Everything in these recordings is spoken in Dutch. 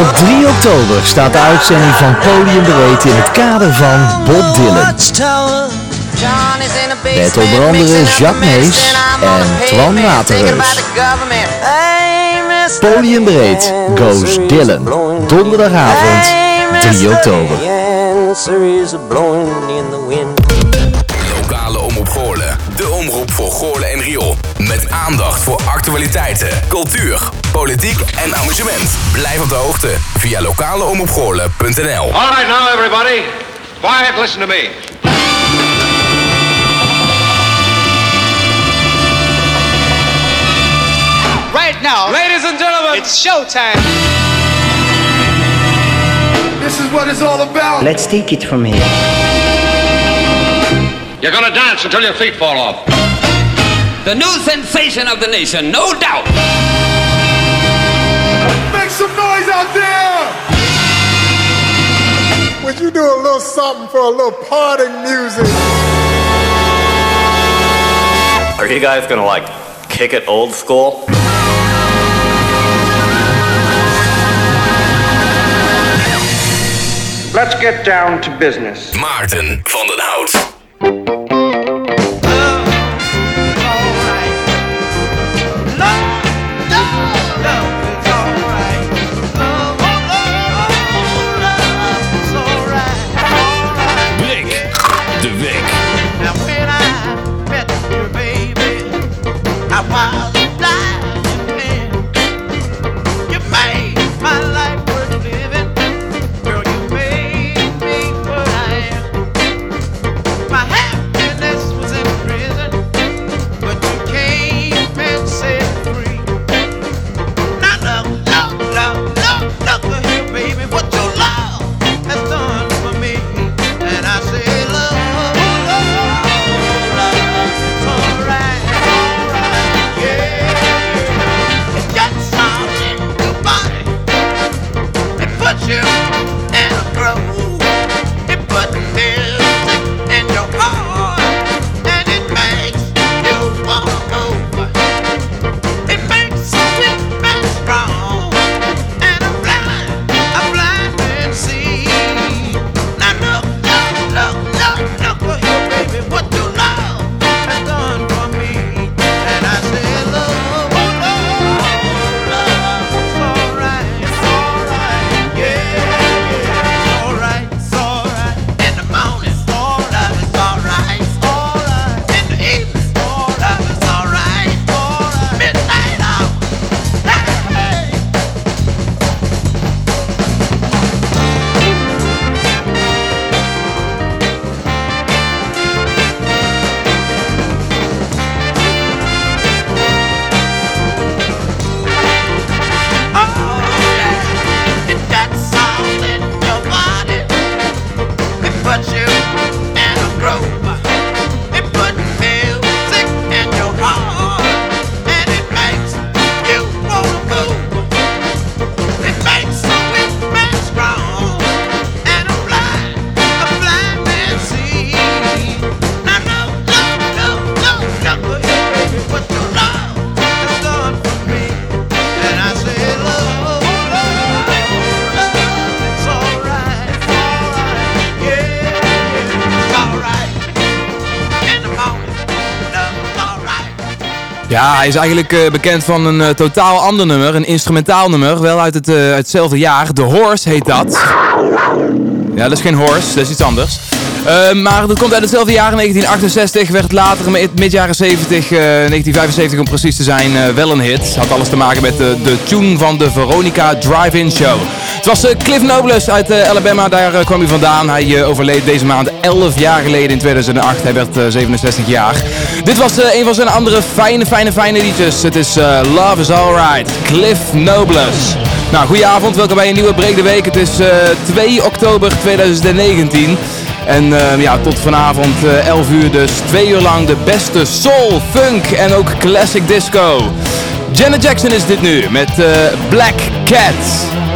Op 3 oktober staat de uitzending van Podium Breed in het kader van Bob Dylan. Met onder andere Jacques Mees en Twan Waterreus. Podium Breed Goes Dylan. Donderdagavond 3 oktober. Lokale Omroep Goorlen. De omroep voor Goorlen en Riool. Met aandacht voor actualiteiten, cultuur, politiek en amusement. Blijf op de hoogte via lokaleomroepgoorlen.nl All right now, everybody. Quiet, listen to me. Right now, Ladies and gentlemen, it's showtime. this is what it's all about. Let's take it from here. You're gonna dance until your feet fall off. The new sensation of the nation, no doubt. Make some noise out there! Would you do a little something for a little party music? Are you guys gonna like kick it old school? Let's get down to business. Maarten van den Hout. Ja, hij is eigenlijk eh, bekend van een eh, totaal ander nummer, een instrumentaal nummer, wel uit het, eh, uit hetzelfde jaar. The Horse heet dat. Ja, dat is geen horse, dat is iets anders. Eh, maar dat komt uit hetzelfde jaar, 1968, werd later mid, jaren 70, eh, 1975 om precies te zijn, eh, wel een hit. Had alles te maken met de, de tune van de Veronica Drive-In Show. Het was eh, Cliff Nobles uit eh, Alabama, daar eh, kwam hij vandaan. Hij eh, overleed deze maand 11 jaar geleden in 2008. Hij werd eh, 67 jaar. Dit was eh, een van zijn andere fijne, fijne, fijne liedjes. Het is eh, Love is Alright, Cliff Nobles. Nou, goedenavond, welkom bij een nieuwe Break de Week. Het is eh, 2 oktober 2019. En eh, ja, tot vanavond eh, 11 uur dus 2 uur lang de beste soul, funk en ook classic disco. Janet Jackson is dit nu met eh, Black Cat.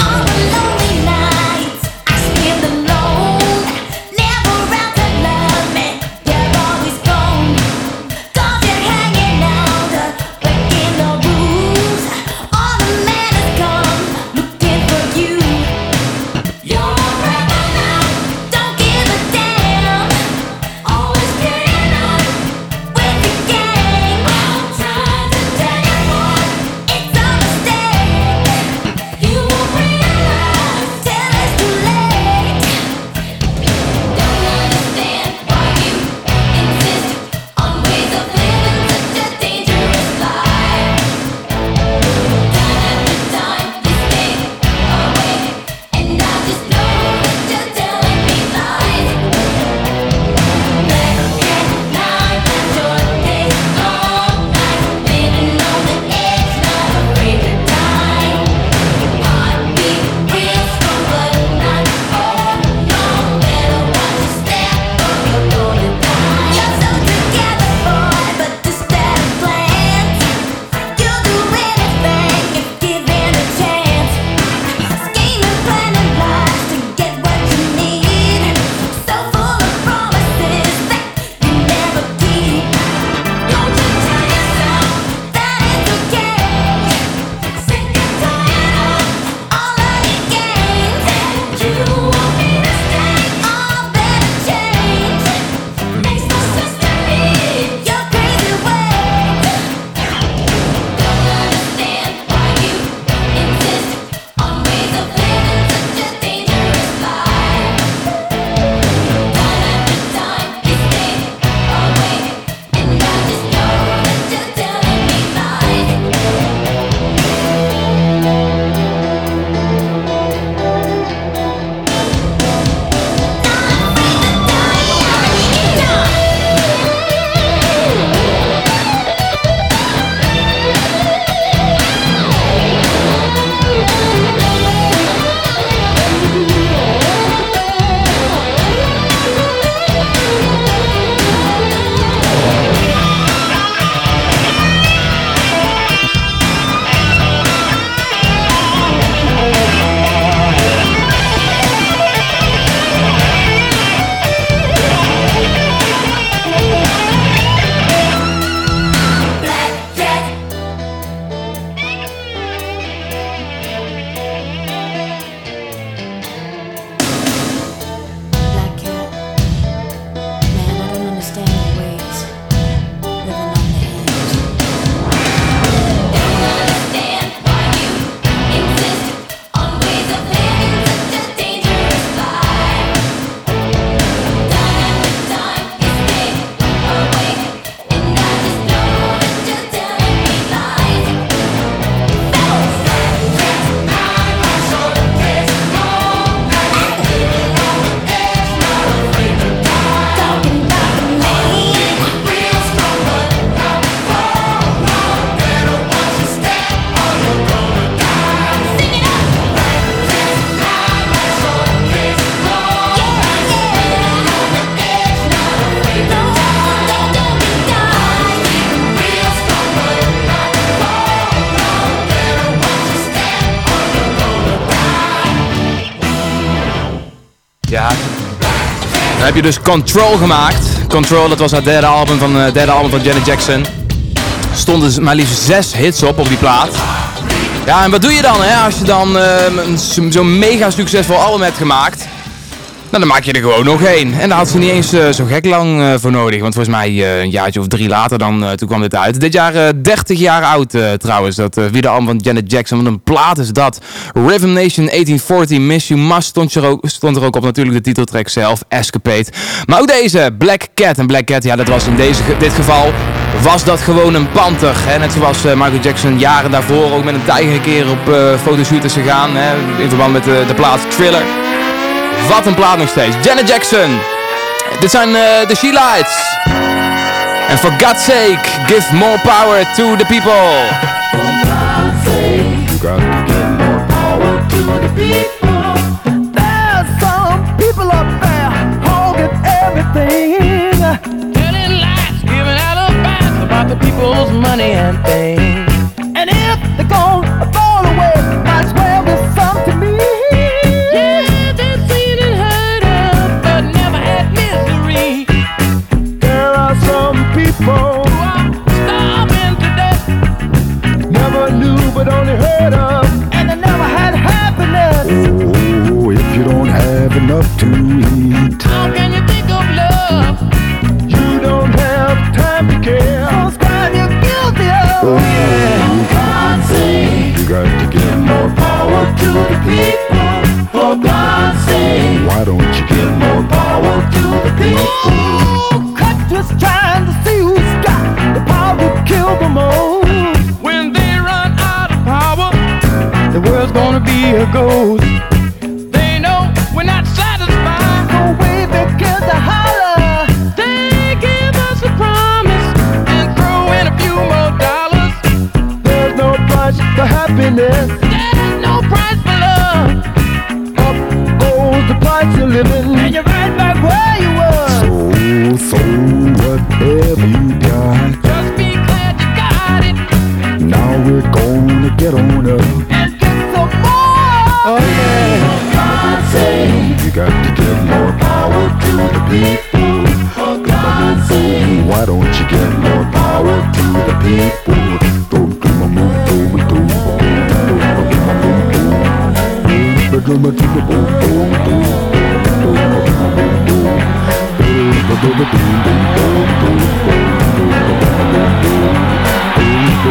Heb je dus Control gemaakt. Control, dat was het derde album van, eh, derde album van Janet Jackson. Stonden dus maar liefst zes hits op op die plaat. Ja, en wat doe je dan hè, als je dan eh, zo'n mega succesvol album hebt gemaakt? Nou, dan maak je er gewoon nog één. En daar had ze niet eens eh, zo gek lang eh, voor nodig. Want volgens mij eh, een jaartje of drie later dan, toen kwam dit uit. Dit jaar eh, 30 jaar oud trouwens. Dat uh, van Janet Jackson. Wat een plaat is dat. Rhythm Nation 1840 Miss You Must stond er, ook, op. Natuurlijk de titeltrack zelf, Escapade. Maar ook deze, Black Cat. En Black Cat, ja dat was in deze, dit geval... Was dat gewoon een panter. Hè? Net zoals Michael Jackson jaren daarvoor ook met een tijger een keer op fotoshoot is gegaan. Hè? In verband met de plaat Thriller. Wat een plaat nog steeds. Janet Jackson. Dit zijn eh, de She Lights. En for God's sake, give more power to the people. Up there holding everything. Telling lies, giving advice about the people's money and things. Happiness. There's no price for happiness. There ain't no price for love. Up goes the price of living. Get on up. and get some more. Oh yeah. God's sake. You got to give more power to the people. For God's sake. Why don't you give more power to the people? Do, do, ma, moo, do, ma, do, ma, boom, do, ma, do, ma, boom, do. Do, do, ma, do, ma, boom, do, ma, do. Do, ma, do, ma, boom, do. Do, you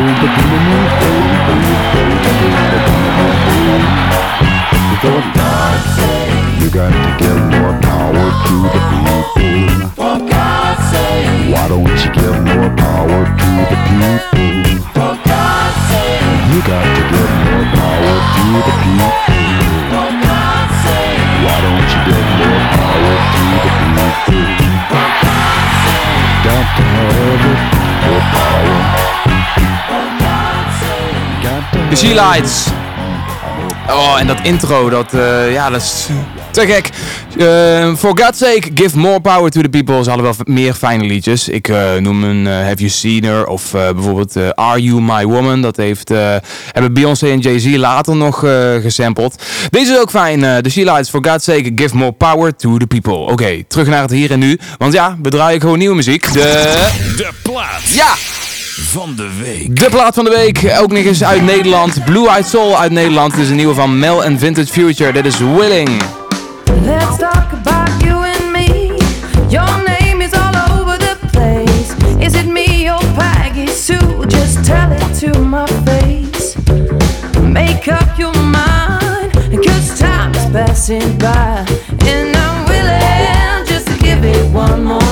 got to give more power to the people. For God's sake. Why don't you give more power to the people? For God's sake. You got to give more power to the people. For God's sake. Why don't you give more power to the people? For God's sake. Got to have it, more power. De She Lights. Oh, en dat intro, dat, eh, ja, dat is te gek. Eh, for God's sake, give more power to the people. Ze hadden wel meer fijne liedjes. Ik eh, noem een Have You Seen Her of bijvoorbeeld Are You My Woman. Dat heeft, hebben Beyoncé en Jay-Z later nog gesampled. Deze is ook fijn. eh, De She Lights, for God's sake, give more power to the people. Oké, terug naar het hier en nu. Want ja, we draaien gewoon nieuwe muziek. De... De plaat Ja! Van de week. De plaat van de week, ook nog eens uit Nederland. Blue Eyed Soul uit Nederland. Dit is een nieuwe van Mel and Vintage Future. Dit is Willing. Let's talk about you and me. Your name is all over the place. Is it me or Peggy Sue? Just tell it to my face. Make up your mind, cause time is passing by. And I'm willing just to give it one more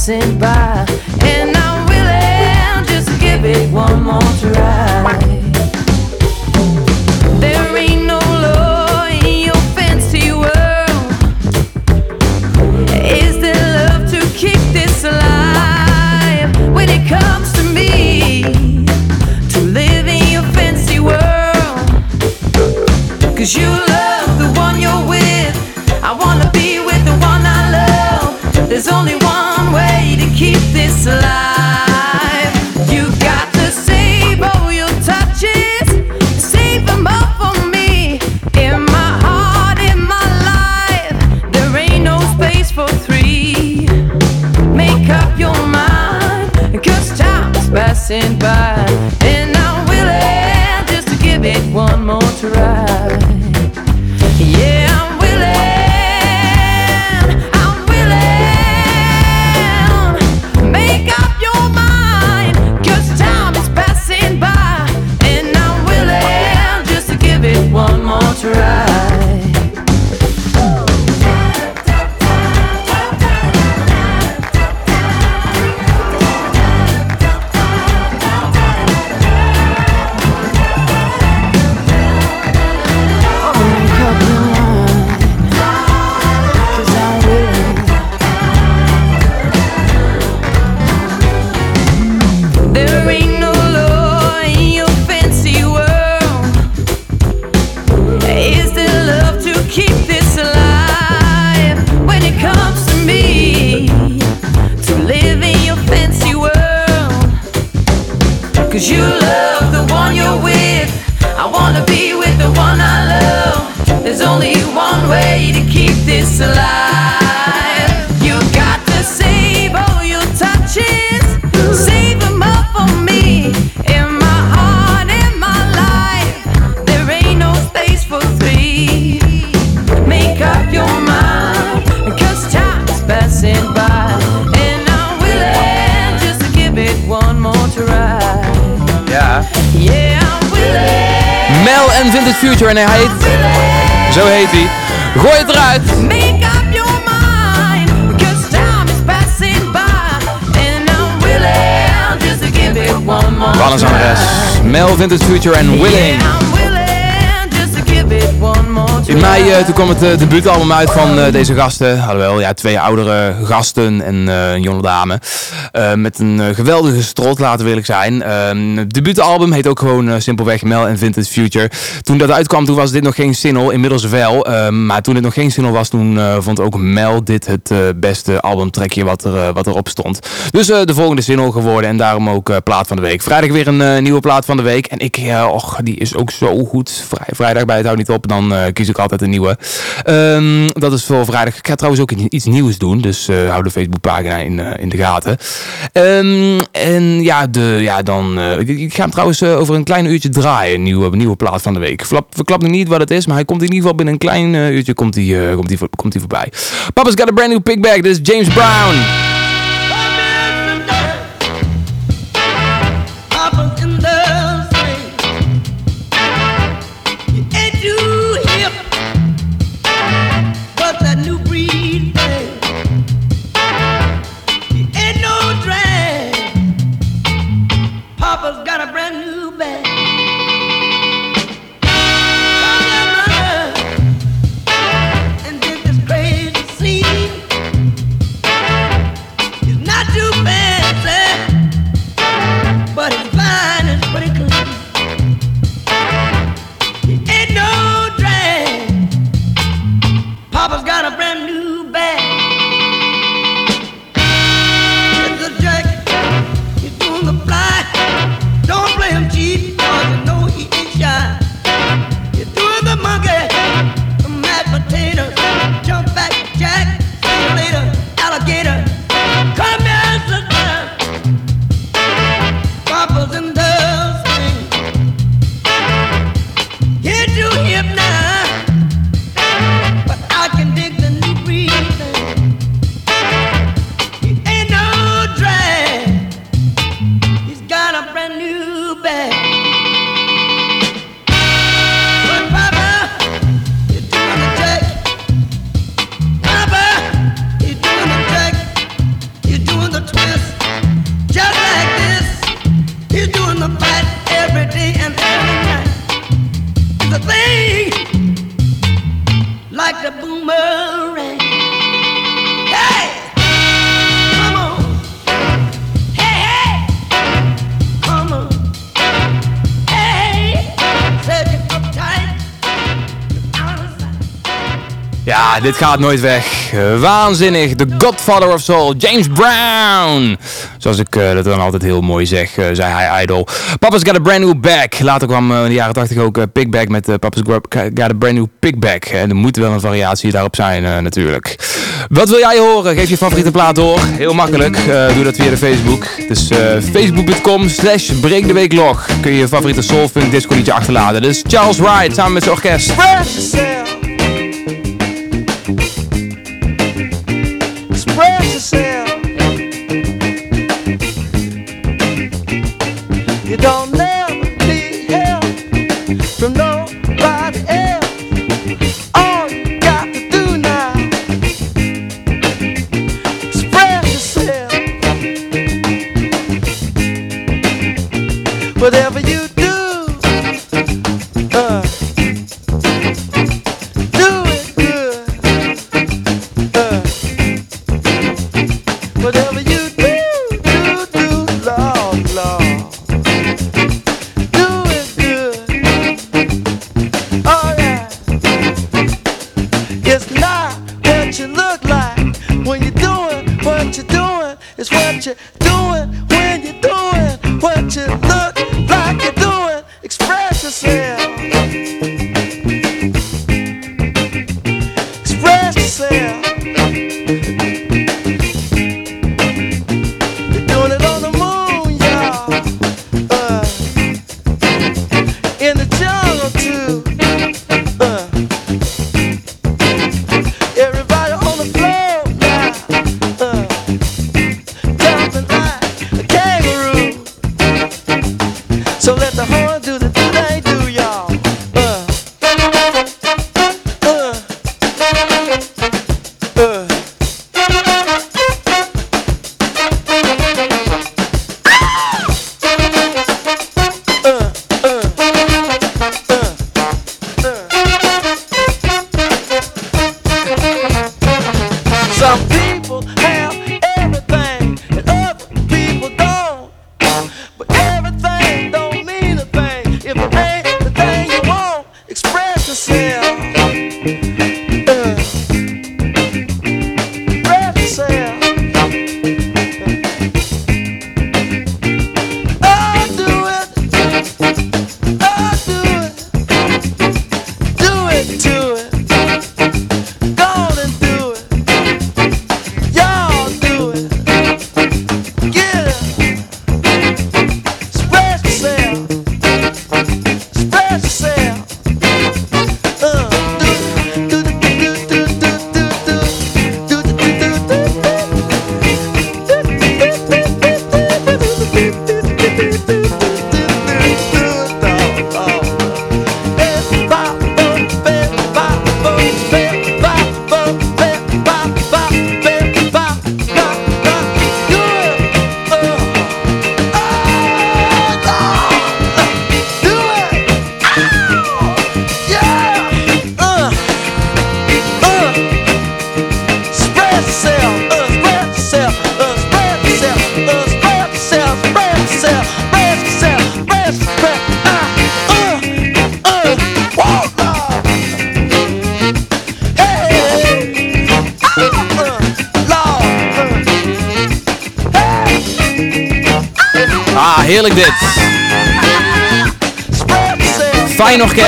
passing by. And I'm willing just give it one more try. There ain't no law in your fancy world. Is there love to keep this alive when it comes to me? To live in your fancy world. Cause you love the one you're with. I wanna be with passing by, and I'm willing wanna be with the one I love. There's only one way to keep this alive. Future en hij heet... Zo heet hij. Gooi het eruit. More Wat een zangeres. Mel, Vintage Future en willing In mei eh, toen kwam het eh, debuutalbum uit van eh, deze gasten. Alhoewel, ja, twee oudere gasten en een jonge dame. Met een geweldige strot, laten we eerlijk zijn. Ehm, het debuutalbum heet ook gewoon simpelweg Mel en Vintage Future. Toen dat uitkwam, toen was dit nog geen single. Inmiddels wel. Ehm, maar toen het nog geen single was, toen vond ook Mel dit het beste albumtrekje wat, er, wat erop stond. Dus de volgende single geworden en daarom ook plaat van de week. Vrijdag weer een nieuwe plaat van de week. En ik, och, die is ook zo goed. Vrij, vrijdag bij het houdt niet op, dan kies ik altijd een nieuwe. Ehm, dat is voor vrijdag. Ik ga trouwens ook iets nieuws doen, dus eh, hou de Facebookpagina in, eh, in de gaten. Ehm, en ja, de, ja dan, eh, ik, ik ga hem trouwens over een klein uurtje draaien, een nieuwe, nieuwe plaat van de week. Flap, verklap nog niet wat het is, maar hij komt in ieder geval binnen een klein uurtje komt hij, komt hij, komt hij voorbij. Papa's got a brand new pick bag, dit is James Brown. Mama. Ja, dit gaat nooit weg. Waanzinnig. The Godfather of Soul. James Brown. Zoals ik eh, dat dan altijd heel mooi zeg, eh, zei hij idol. Papa's Got a Brand New Back. Later kwam eh, in de jaren 80 ook Pickback met Papa's Got a Brand New Pickback. En er moet wel een variatie daarop zijn natuurlijk. Wat wil jij horen? Geef je favoriete plaat door. Heel makkelijk. Doe dat via de Facebook. Dus facebook.com slash breekdeweeklog. Kun je je favoriete soul funk disco liedje achterlaten. Dus Charles Wright samen met zijn orkest.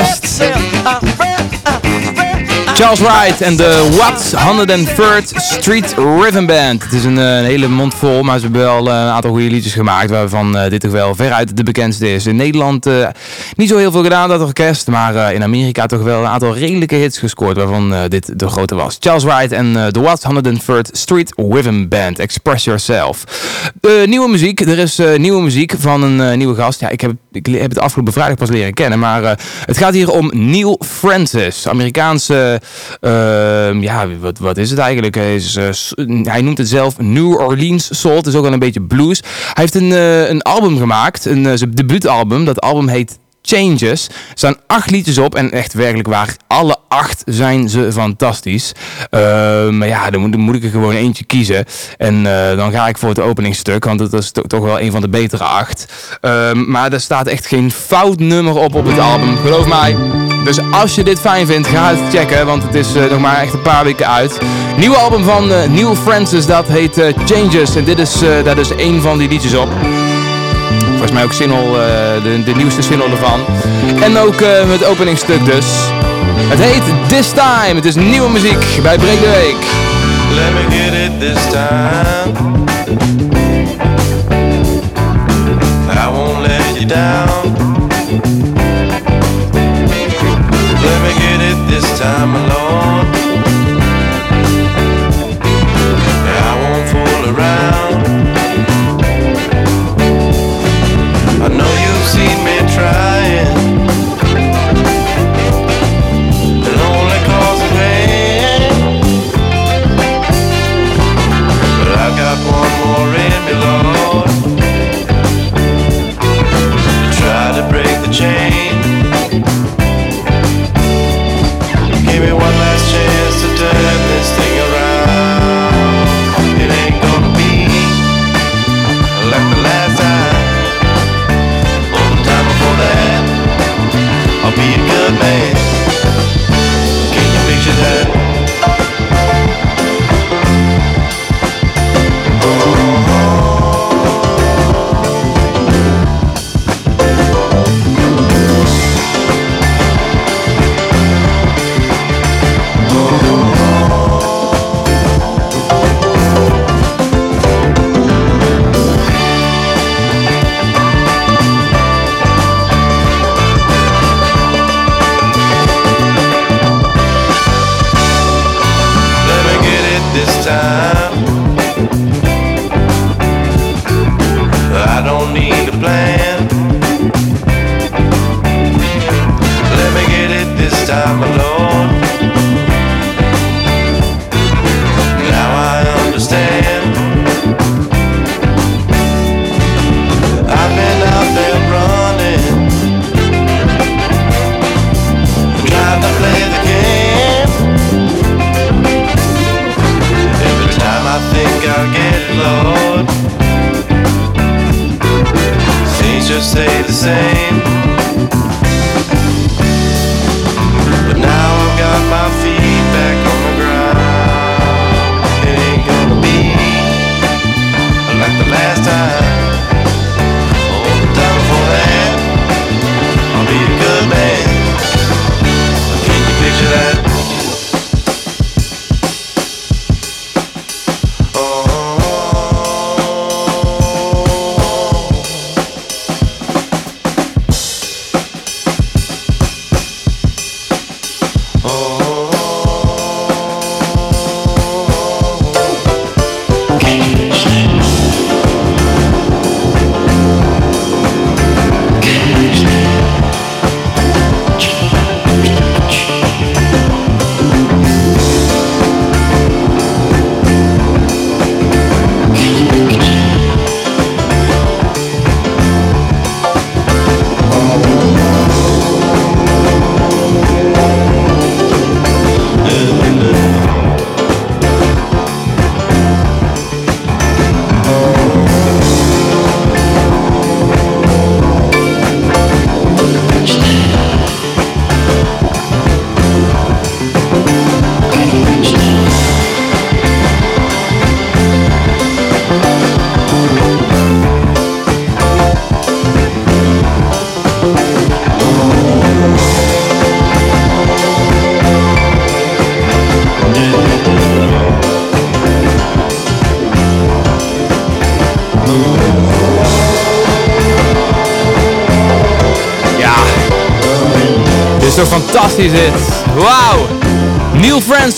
best. Charles Wright en de What 103rd Street Rhythm Band. Het is een, eh, een hele mond vol, maar ze hebben wel eh, een aantal goede liedjes gemaakt. Waarvan eh, dit toch wel veruit de bekendste is. In Nederland niet zo heel veel gedaan, dat orkest. Maar in Amerika toch wel een aantal redelijke hits gescoord. Waarvan dit de grote was. Charles Wright en de What 103rd Street Rhythm Band. Express Yourself. Nieuwe muziek. Er is nieuwe muziek van een nieuwe gast. Ja, ik heb, ik heb het afgelopen vrijdag pas leren kennen. Maar het gaat hier om Neil Francis. Amerikaanse Ehm, ja, wat, wat is het eigenlijk? Hij, eh, noemt het zelf New Orleans Soul. Het is ook wel een beetje blues. Hij heeft een, eh, een album gemaakt, een, eh, zijn debuutalbum. Dat album heet Changes. Er staan acht liedjes op en echt werkelijk waar, alle acht zijn ze fantastisch. Ehm, maar ja, dan moet, ik er gewoon eentje kiezen. En eh, dan ga ik voor het openingstuk, want dat is to- toch wel een van de betere acht. Ehm, maar er staat echt geen fout nummer op op het album, geloof mij. Dus als je dit fijn vindt, ga het checken, want het is eh, nog maar echt een paar weken uit. Nieuwe album van eh, Neil Francis, dat heet Changes. En dit is, daar is één van die liedjes op. Volgens mij ook single, eh, de, de nieuwste single ervan. En ook eh, het openingstuk dus. Het heet This Time. Het is nieuwe muziek bij Breek de Week. Let me get it this time. I won't let you down. Let me get it this time alone.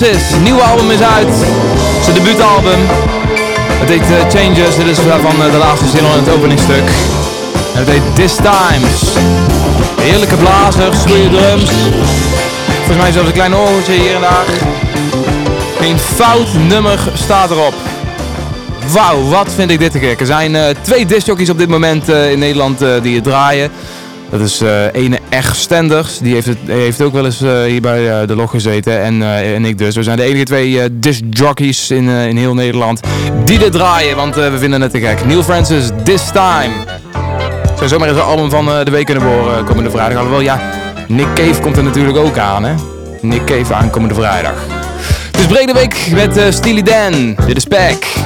Francis, nieuwe album is uit. Zijn debuutalbum. Het heet eh, Changes. Dit is eh, de laatste single in het openingstuk. En het heet This Times. Heerlijke blazers, goede drums. Volgens mij zelfs een klein orgeltje hier en daar. Geen fout nummer staat erop. Wauw, wat vind ik dit te gek. Er zijn eh, twee discjockeys op dit moment in Nederland die het draaien. Dat is eh ene Eg Stenders, die heeft, het, heeft ook wel eens eh, hier bij eh, de log gezeten. En, en ik dus. We zijn de enige twee eh discjockeys in, in heel Nederland die dit draaien, want we vinden het te gek. Neil Francis, This Time. Zou zomaar eens een album van de week kunnen behoren komende vrijdag. Alhoewel, ja, Nick Cave komt er natuurlijk ook aan, hè? Nick Cave aankomende vrijdag. Het is brede week met Steely Dan. Dit is Pack.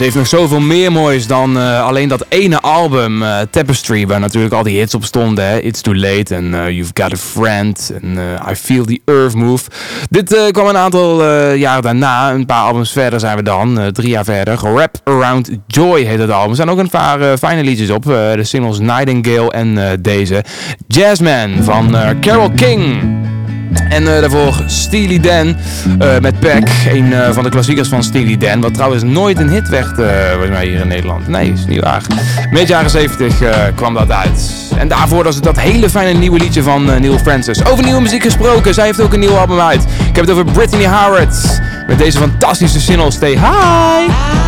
Ze heeft nog zoveel meer moois dan eh, alleen dat ene album, eh, Tapestry, waar natuurlijk al die hits op stonden. Hè? It's Too Late en eh, You've Got a Friend en I Feel the Earth Move. Dit kwam een aantal jaren daarna, een paar albums verder zijn we dan, drie jaar verder. Wrap Around Joy heet het album. Er staan ook een paar fijne liedjes op, de singles Nightingale en deze. Jazzman van Carole King. En eh, daarvoor Steely Dan eh, met Pack, een eh, van de klassiekers van Steely Dan. Wat trouwens nooit een hit werd, volgens mij hier in Nederland. Nee, is niet waar. Mid jaren 70 eh, kwam dat uit. En daarvoor was het dat hele fijne nieuwe liedje van Neil Francis. Over nieuwe muziek gesproken, zij heeft ook een nieuw album uit. Ik heb het over Brittany Howard. Met deze fantastische single Stay High.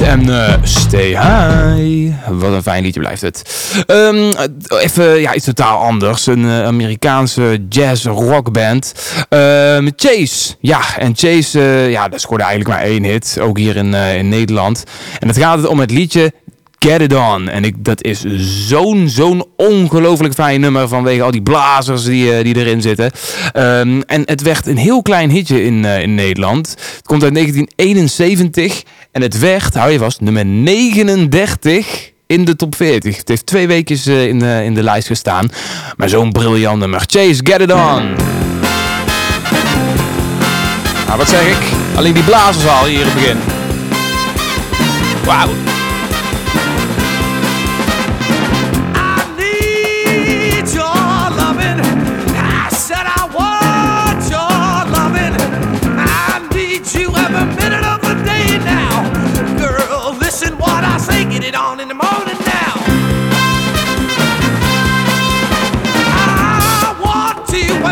En eh, Stay High. Wat een fijn liedje blijft het. Ehm, even ja, iets totaal anders. Een eh, Amerikaanse jazz rockband. Ehm, Chase. Ja, en Chase, eh, ja, dat scoorde eigenlijk maar één hit. Ook hier in, eh, in Nederland. En het gaat om het liedje Get It On. En ik, dat is zo'n, zo'n ongelooflijk fijn nummer vanwege al die blazers die, eh, die erin zitten. Ehm, en het werd een heel klein hitje in, eh, in Nederland. Het komt uit 1971 en het werd, hou je vast, nummer 39 in de top 40. Het heeft twee weken in, de, in de lijst gestaan. Maar zo'n briljant nummer. Chase, Get It On. Nou, wat zeg ik? Alleen die blazers al hier in het begin. Wauw.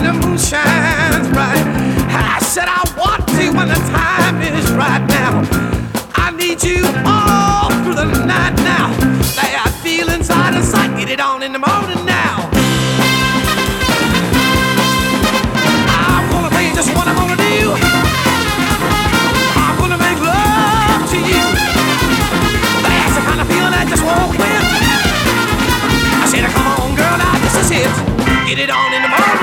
when the moon shines bright. I said I want you when the time is right now. I need you all through the night now. They are feelings out of sight. Get it on in the morning now. I'm gonna be just what I'm gonna do. I'm gonna make love to you. That's the kind of feeling I just won't quit. I said, come on, girl, now this is it. Get it on in the morning.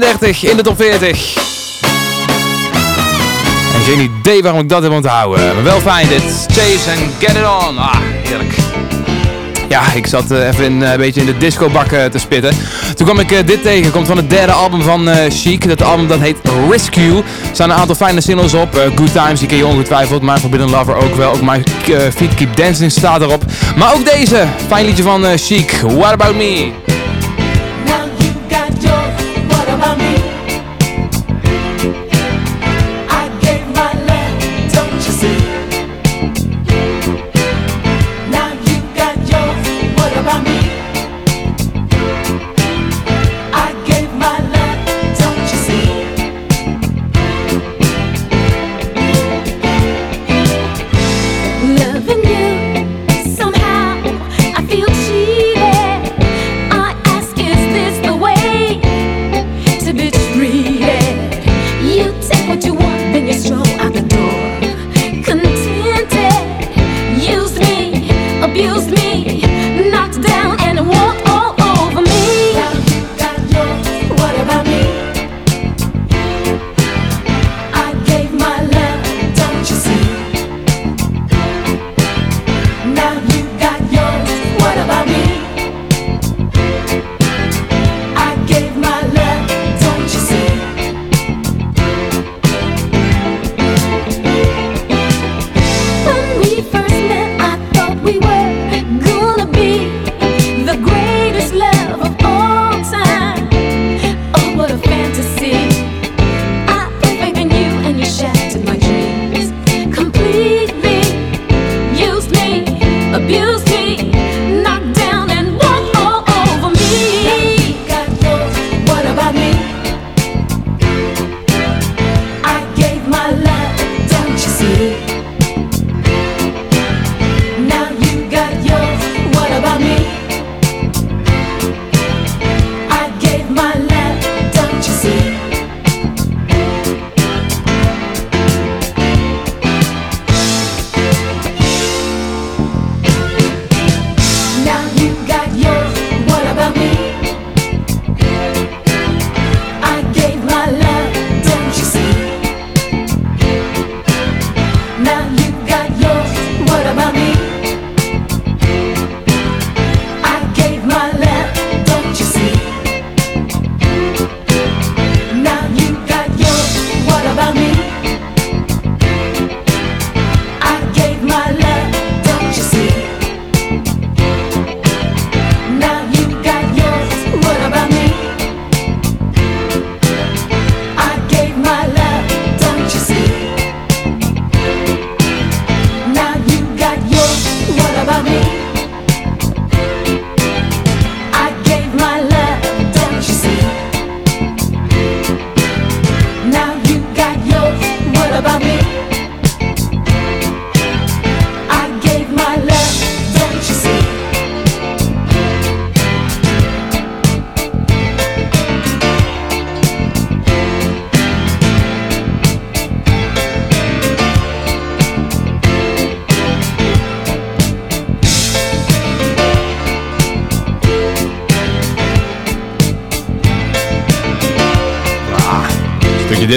30 in de top 40. En geen idee waarom ik dat heb onthouden. Maar wel fijn dit. Chase and get it on. Ah, heerlijk. Ja, ik zat eh, even in, eh, een beetje in de discobak eh, te spitten. Toen kwam ik dit tegen. Komt van het derde album van Chic. Dat album dat heet Rescue. Er staan een aantal fijne singles op. Good Times, die ken je ongetwijfeld. My Forbidden Lover ook wel. Ook My Feet Keep Dancing staat erop. Maar ook deze. Fijn liedje van Chic. What About Me?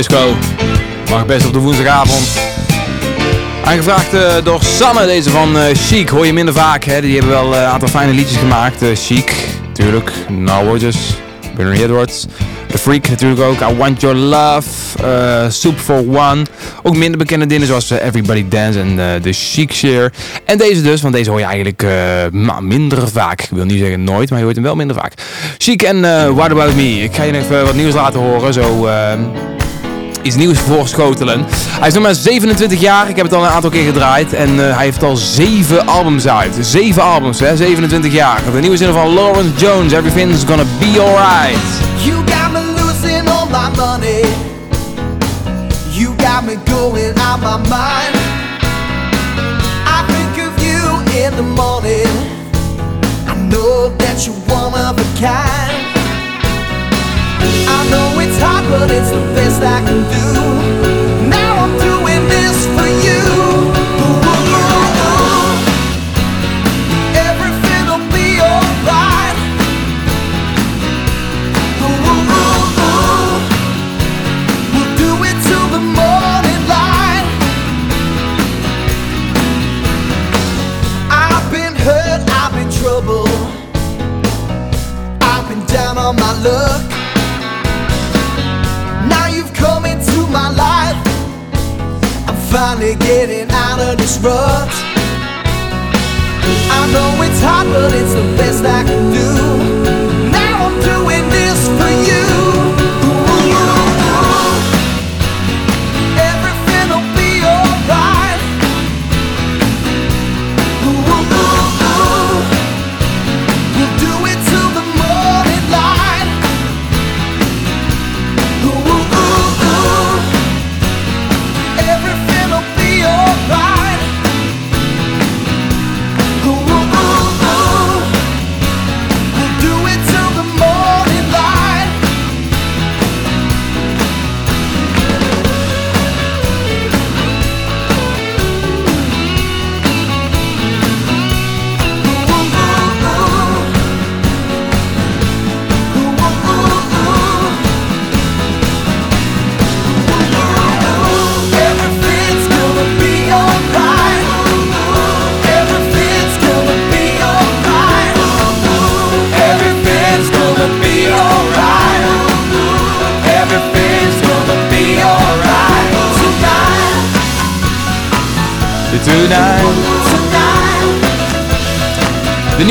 Disco. Mag best op de woensdagavond. Aangevraagd eh, door Sanne, deze van eh, Chic. Hoor je minder vaak, hè? Die hebben wel eh, een aantal fijne liedjes gemaakt. Eh, Chic, natuurlijk. Now Rogers, Bernard Edwards. The Freak natuurlijk ook. I Want Your Love. eh, Soup for One. Ook minder bekende dingen zoals eh, Everybody Dance en eh, The Chic Share. En deze dus, want deze hoor je eigenlijk eh, minder vaak. Ik wil niet zeggen nooit, maar je hoort hem wel minder vaak. Chic en eh, What About Me. Ik ga je even wat nieuws laten horen. Zo... iets nieuws voorschotelen. Hij is nog maar 27 jaar, ik heb het al een aantal keer gedraaid. En eh, hij heeft al 7 albums uit. 7 albums, hè, 27 jaar. De nieuwe zin van Lawrence Jones, Everything's Gonna Be Alright. You got me losing all my money. You got me going out my mind. I think of you in the morning. I know that you're one of a kind. Know it's hard, but it's the best I can do. Now I'm doing this for you. Rut. I know it's hard, but it's the best I can do.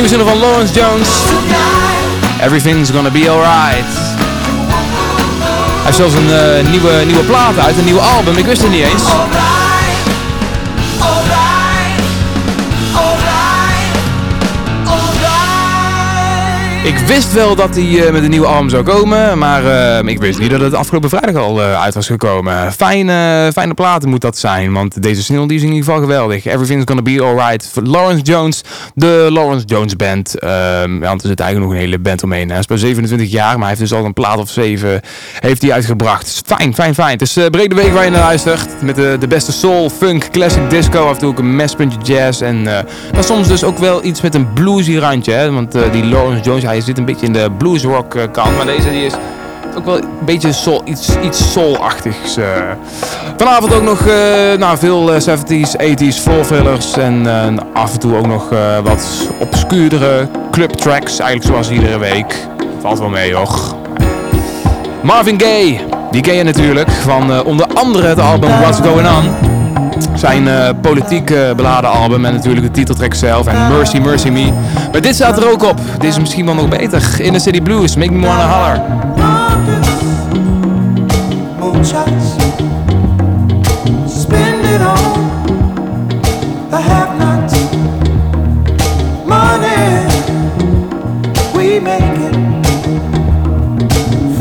Nieuwe zin van Lawrence Jones. Everything's Gonna Be Alright. Hij heeft zelfs een eh, nieuwe, nieuwe plaat uit, een nieuwe album. Ik wist het niet eens. Ik wist wel dat hij eh, met een nieuwe album zou komen, maar eh, ik wist niet dat het afgelopen vrijdag al eh, uit was gekomen. Fijne, fijne platen moet dat zijn, want deze single is in ieder geval geweldig. Everything's Gonna Be Alright. Lawrence Jones, de Lawrence Jones Band. Ehm, want er zit eigenlijk nog een hele band omheen. Hij is pas 27 jaar, maar hij heeft dus al een plaat of 7 heeft hij uitgebracht. Dus fijn, fijn, fijn. Het is de Week waar je naar luistert. Met de, de beste soul, funk, classic disco. Af en toe ook een mespuntje jazz. En maar soms dus ook wel iets met een bluesy randje. Hè? Want die Lawrence Jones, hij zit een beetje in de bluesrock eh, kant. Maar deze die is ook wel een beetje soul, iets, iets soul-achtigs. eh. Vanavond ook nog eh, nou, veel eh, 70s, 80s, full-fillers. En af en toe ook nog wat obscuurdere clubtracks. Eigenlijk zoals iedere week. Valt wel mee hoor. Marvin Gaye, die ken je natuurlijk van onder andere het album What's Going On. Zijn eh, politiek eh, beladen album en natuurlijk de titeltrack zelf en Mercy Mercy Me. Maar dit staat er ook op. Dit is misschien wel nog beter. In the City Blues, Make Me Wanna Holler.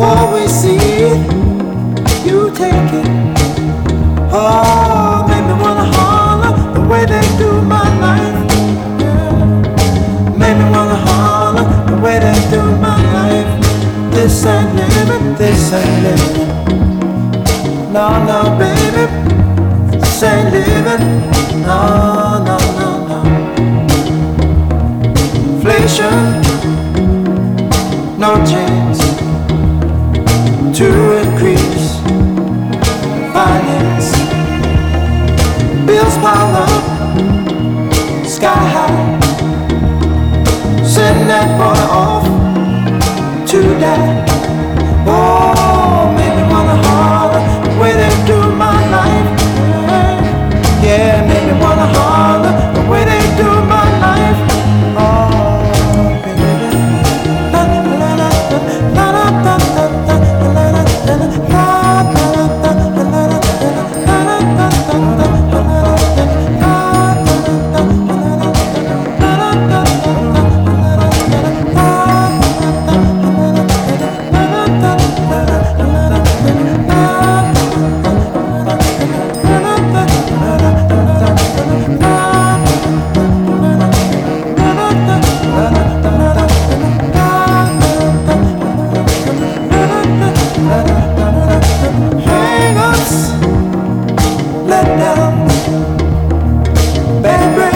Before we see it, you take it. Oh, way they do my life. Yeah. Made me wanna holler the way they do my life. This ain't living, this ain't living. No, no, baby, this ain't living. No, no, no, no. Inflation, no chance to increase violence. Bills pile up sky high. Send that boy off to die.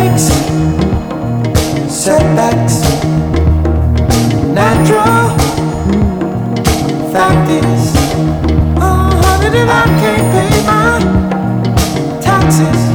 Bad setbacks, natural. Fact is, oh, honey, I can't pay my taxes.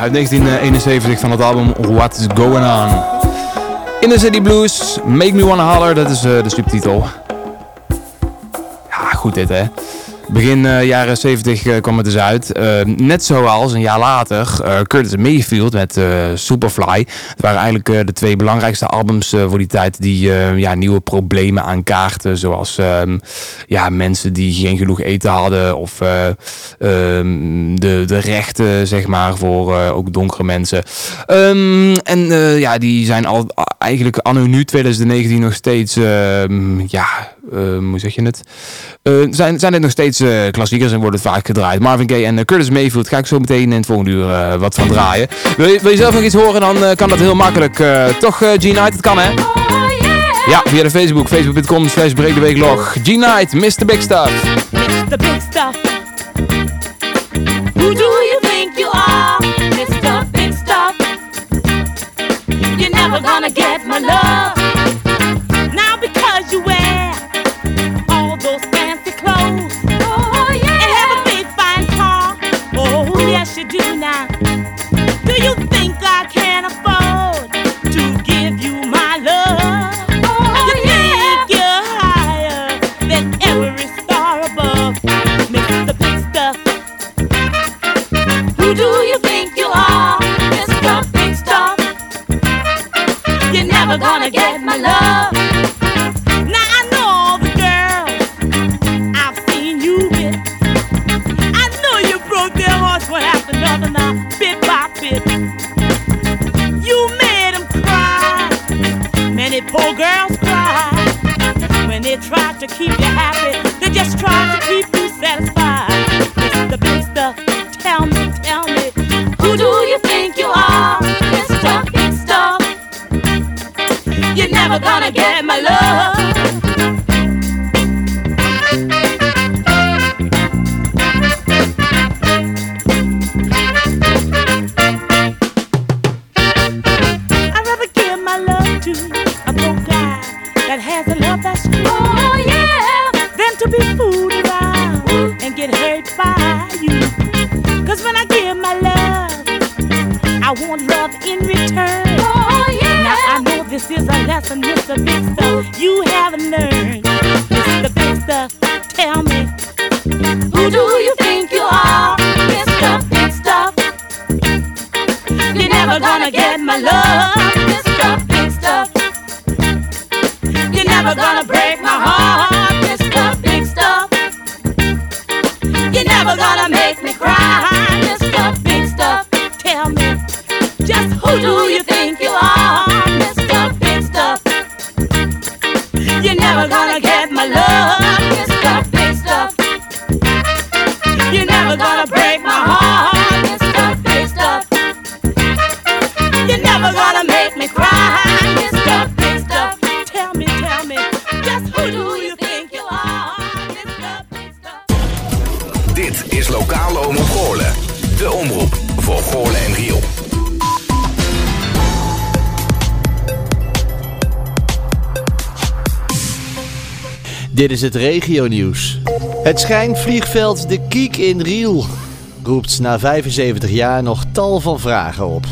Uit 1971 van het album What's Going On. In the City Blues, Make Me Wanna Holler, dat is eh, de subtitel. Ja, goed dit hè. Begin eh, jaren 70 eh, kwam het dus uit. Net zoals een jaar later Curtis Mayfield met Superfly. Het waren eigenlijk de twee belangrijkste albums voor die tijd die ja, nieuwe problemen aankaarten. Zoals ehm, ja, mensen die geen genoeg eten hadden of de, de rechten zeg maar voor eh, ook donkere mensen. Ehm, en eh, ja, die zijn al eigenlijk anno nu 2019 nog steeds ehm, ja, ehm, hoe zeg je het? Eh, zijn, zijn het nog steeds klassiekers en worden het vaak gedraaid. Marvin Gaye en Curtis Mayfield ga ik zo meteen in het volgende uur wat van draaien. Wil je, wil je zelf nog iets horen, dan kan dat heel makkelijk. Toch G-Night, het kan hè? Ja, via de Facebook, facebook.com slash breekdeweeklog. G-Night, Mr. Big Stuff. the big stuff. Now. Do you het regionieuws. Het schijnvliegveld De Kiek in Riel roept na 75 jaar nog tal van vragen op.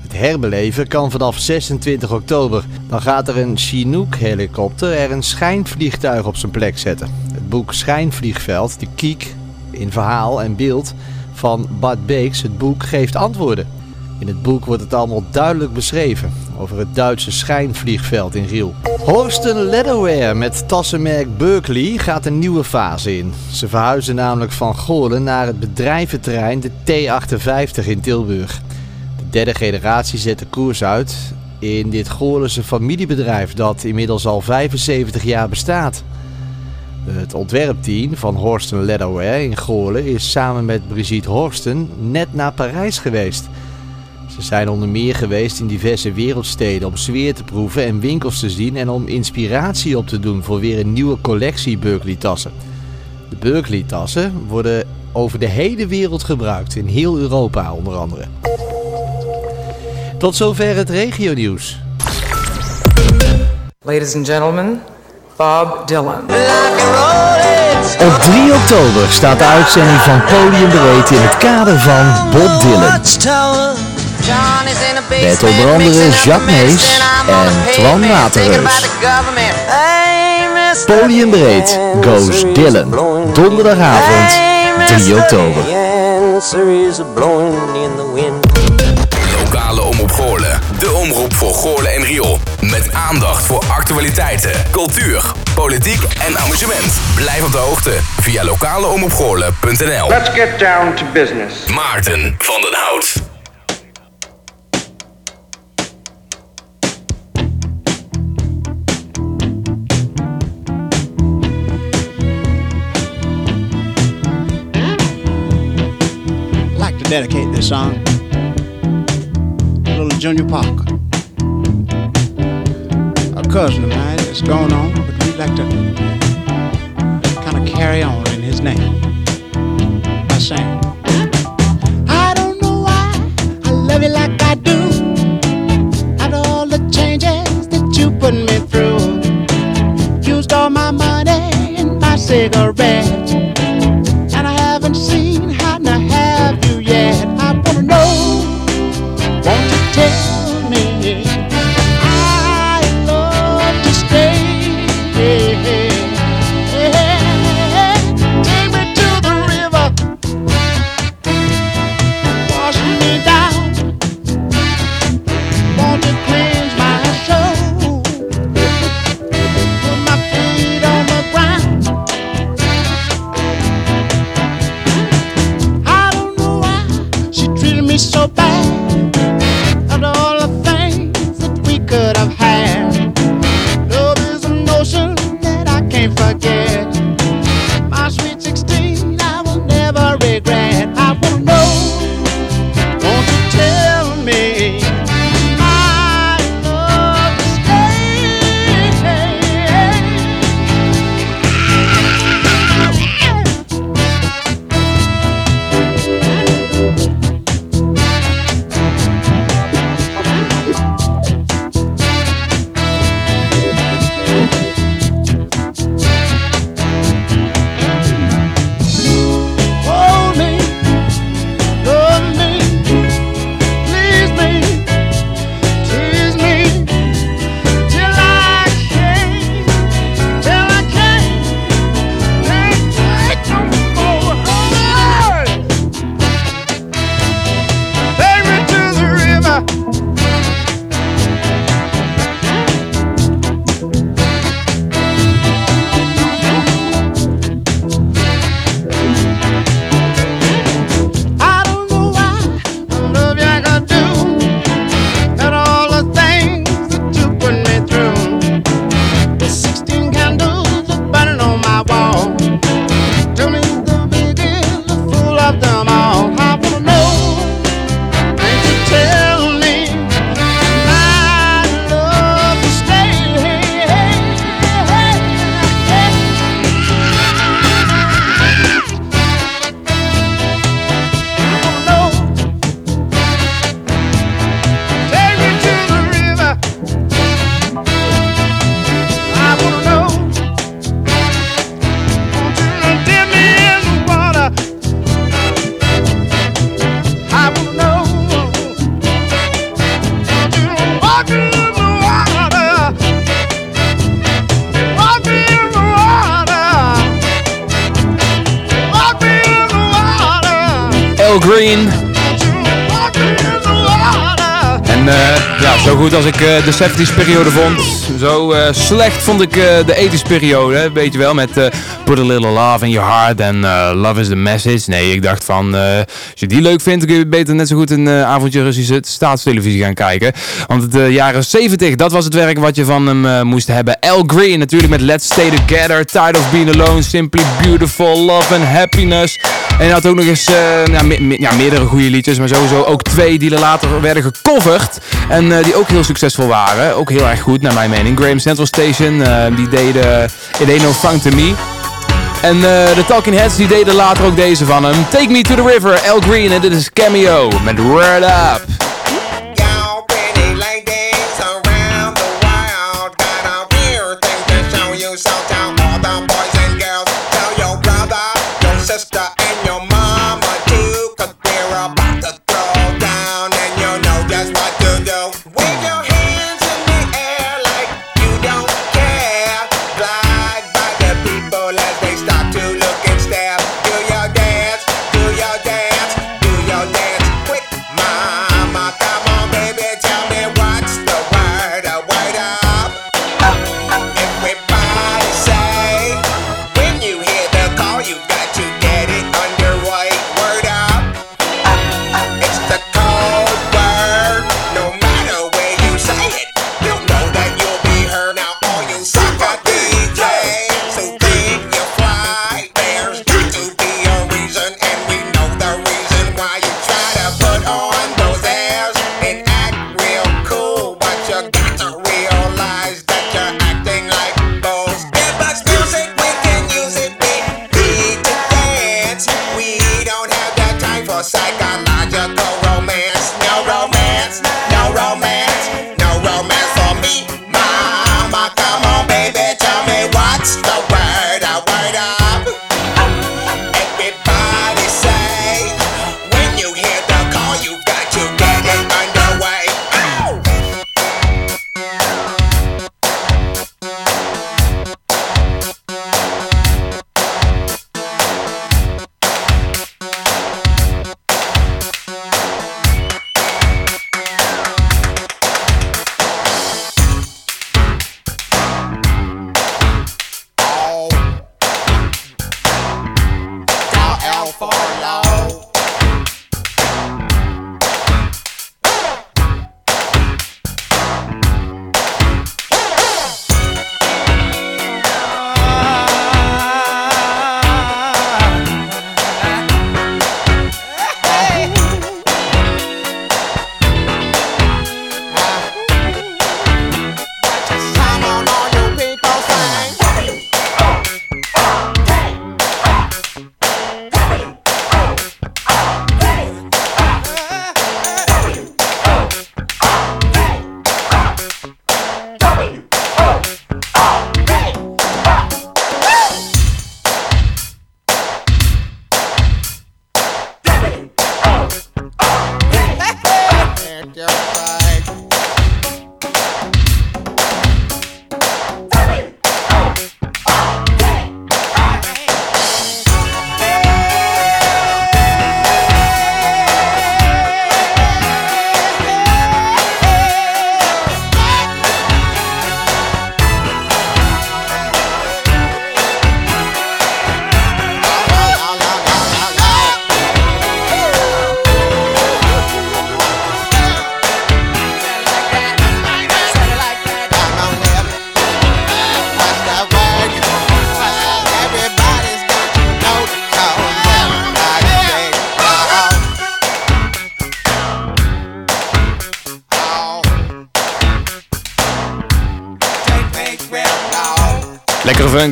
Het herbeleven kan vanaf 26 oktober. Dan gaat er een Chinook-helikopter er een schijnvliegtuig op zijn plek zetten. Het boek Schijnvliegveld, De Kiek, in verhaal en beeld van Bart Beeks, het boek geeft antwoorden. In het boek wordt het allemaal duidelijk beschreven over het Duitse schijnvliegveld in Riel. Horsten Leatherware met tassenmerk Berkeley gaat een nieuwe fase in. Ze verhuizen namelijk van Goorlen naar het bedrijventerrein de T58 in Tilburg. De derde generatie zet de koers uit in dit Goorlense familiebedrijf dat inmiddels al 75 jaar bestaat. Het ontwerpteam van Horsten Leatherware in Goorlen is samen met Brigitte Horsten net naar Parijs geweest. Zijn onder meer geweest in diverse wereldsteden om sfeer te proeven en winkels te zien en om inspiratie op te doen voor weer een nieuwe collectie Berkeley tassen. De Berkeley tassen worden over de hele wereld gebruikt, in heel Europa onder andere. Tot zover het regionieuws. Ladies and gentlemen, Bob Dylan. Op 3 oktober staat de uitzending van Podium Breed in het kader van Bob Dylan. Met onder andere Jacques Mees en Twan Waterreus. Podium Breed Goes Dylan. Donderdagavond 3 oktober. Lokale Omroep Goorlen. De omroep voor Goorlen en Riool. Met aandacht voor actualiteiten, cultuur, politiek en amusement. Blijf op de hoogte via lokaleomroepgoorlen.nl Let's get down to business. Maarten van den Hout. Dedicate this song to little Junior Parker. A cousin of mine that's gone on, but we'd like to kind of carry on in his name by saying, I don't know why I love you like I do. After all the changes that you put me through, used all my money and my cigarettes. Green. En eh, ja, zo goed als ik eh, de 70s periode vond, zo eh, slecht vond ik de 80s periode. Weet je wel, met Put a Little Love in Your Heart en eh, Love is the Message. Nee, ik dacht van, eh, als je die leuk vindt, kun je beter net zo goed een eh, avondje Russische staatstelevisie gaan kijken. Want de jaren 70, dat was het werk wat je van hem eh, moest hebben. Al Green natuurlijk met Let's Stay Together, Tired of Being Alone, Simply Beautiful, Love and Happiness. En hij had ook nog eens eh, ja, ja, meerdere goede liedjes, maar sowieso ook twee die er later werden gecoverd. En eh, die ook heel succesvol waren. Ook heel erg goed, naar mijn mening. Graham Central Station, eh, die deden It Ain't No Fun To Me. En eh, de Talking Heads die deden later ook deze van hem. Take Me To The River, Al Green. En dit is Cameo met Word Up.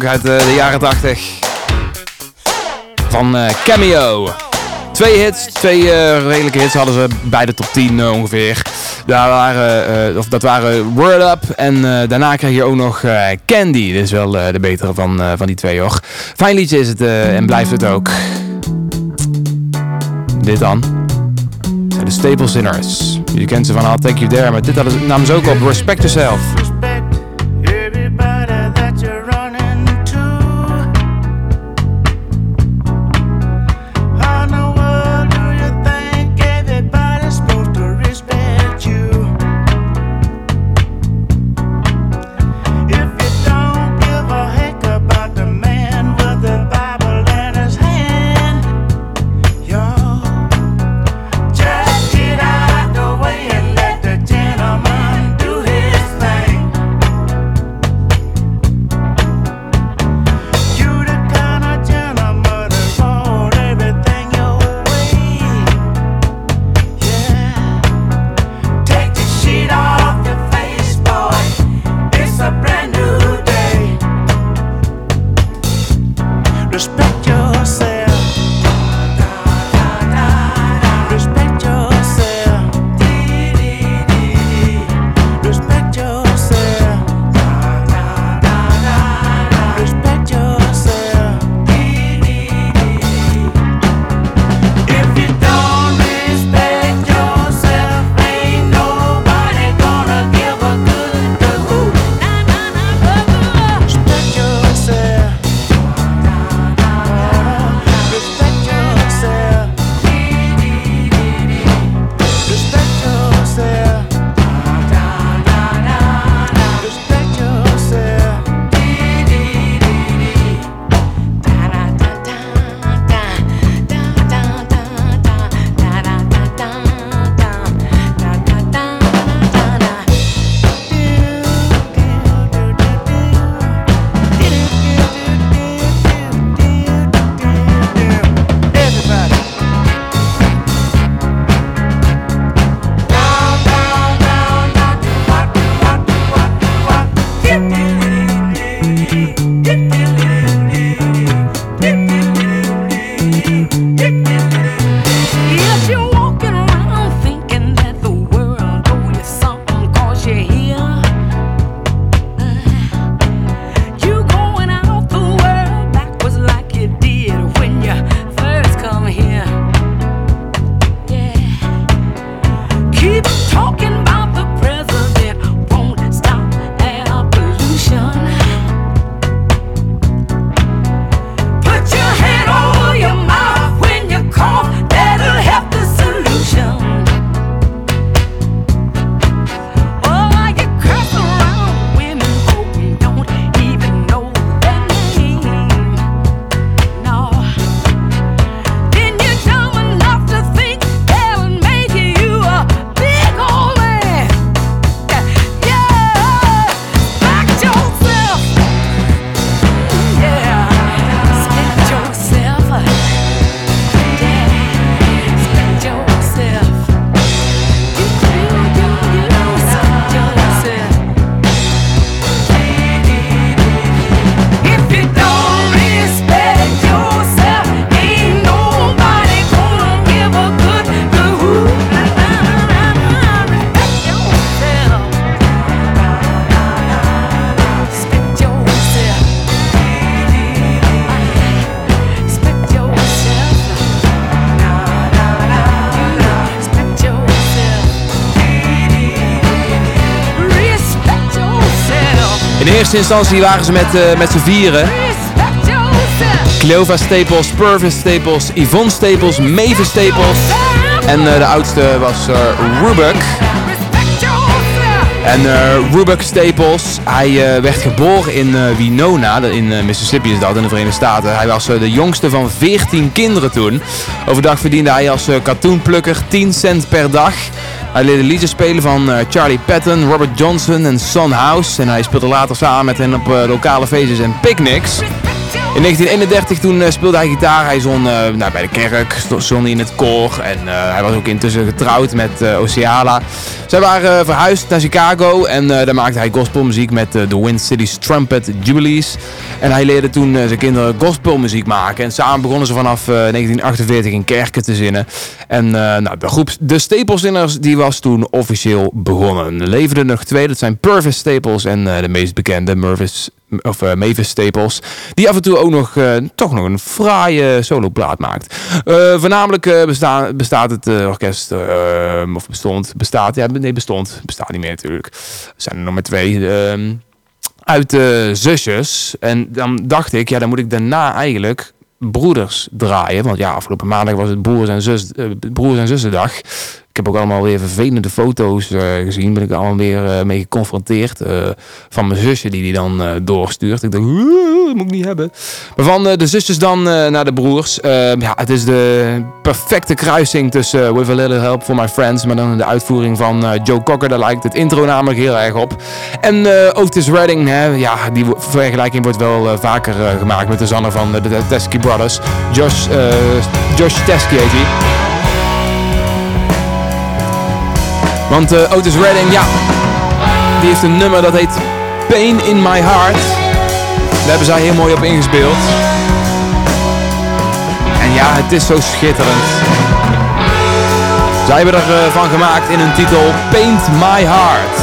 Uit eh, de jaren 80. Van eh, Cameo. Twee hits, twee eh, redelijke hits hadden ze bij de top 10 eh, ongeveer. Daar waren, of dat waren Word Up en daarna kreeg je ook nog Candy. Dit is wel de betere van, van die twee hoor. Fijn liedje is het en blijft het ook. Dit dan. De Staple Sinners. Je kent ze van I'll Take You There, maar dit hadden ze ook op Respect Yourself. Eerste instantie waren ze met, eh, met z'n vieren. Cleova Staples, Purvis Staples, Yvonne Staples, Mavis Staples. En eh, de oudste was eh Rubik. En eh Rubik Staples, hij werd geboren in Winona, in Mississippi is dat, in de Verenigde Staten. Hij was de jongste van 14 kinderen toen. Overdag verdiende hij als katoenplukker 10 cent per dag. Hij leerde liedjes spelen van eh, Charlie Patton, Robert Johnson en Son House. En hij speelde later samen met hen op eh, lokale feestjes en picnics. In 1931 toen eh, speelde hij gitaar. Hij zong eh, nou, bij de kerk, zong in het koor. En hij was ook intussen getrouwd met Oceala. Zij waren verhuisd naar Chicago. En daar maakte hij gospelmuziek met de Wind City's Trumpet Jubilees. En hij leerde toen eh, zijn kinderen gospelmuziek maken. En samen begonnen ze vanaf eh, 1948 in kerken te zinnen. En eh, nou, de groep De Staplezingers die was toen officieel begonnen. Er leverden nog twee. Dat zijn Purvis Staples en eh, de meest bekende Mervis of eh, Mavis Staples, die af en toe ook nog eh, toch nog een fraaie soloplaat maakt. Eh, voornamelijk eh, besta- bestaat het eh, orkest, eh, of bestond, bestaat, ja, nee bestond, bestaat niet meer natuurlijk. Er zijn er nog maar twee. Uit de zusjes. En dan dacht ik, ja, dan moet ik daarna eigenlijk broeders draaien. Want ja, afgelopen maandag was het broers en, zus, eh, broers en zussendag. Ik heb ook allemaal weer vervelende foto's eh, gezien. Ben ik allemaal weer eh, mee geconfronteerd. eh, van mijn zusje die die dan doorstuurt. Ik dacht, "Oeh, dat moet ik niet hebben. Maar van de zusjes dan naar de broers. Ja, het is de perfecte kruising tussen With a Little Help for My Friends. Maar dan de uitvoering van Joe Cocker. Daar lijkt het intro namelijk heel erg op. En Otis Redding. Hè, ja, die vergelijking wordt wel vaker gemaakt met de zanger van de Teskey Brothers. Josh, eh, Josh Teskey hij. Want eh, Otis Redding, ja, die heeft een nummer dat heet Pain in My Heart. Daar hebben zij heel mooi op ingespeeld. En ja, het is zo schitterend. Zij hebben ervan van gemaakt in hun titel Paint My Heart.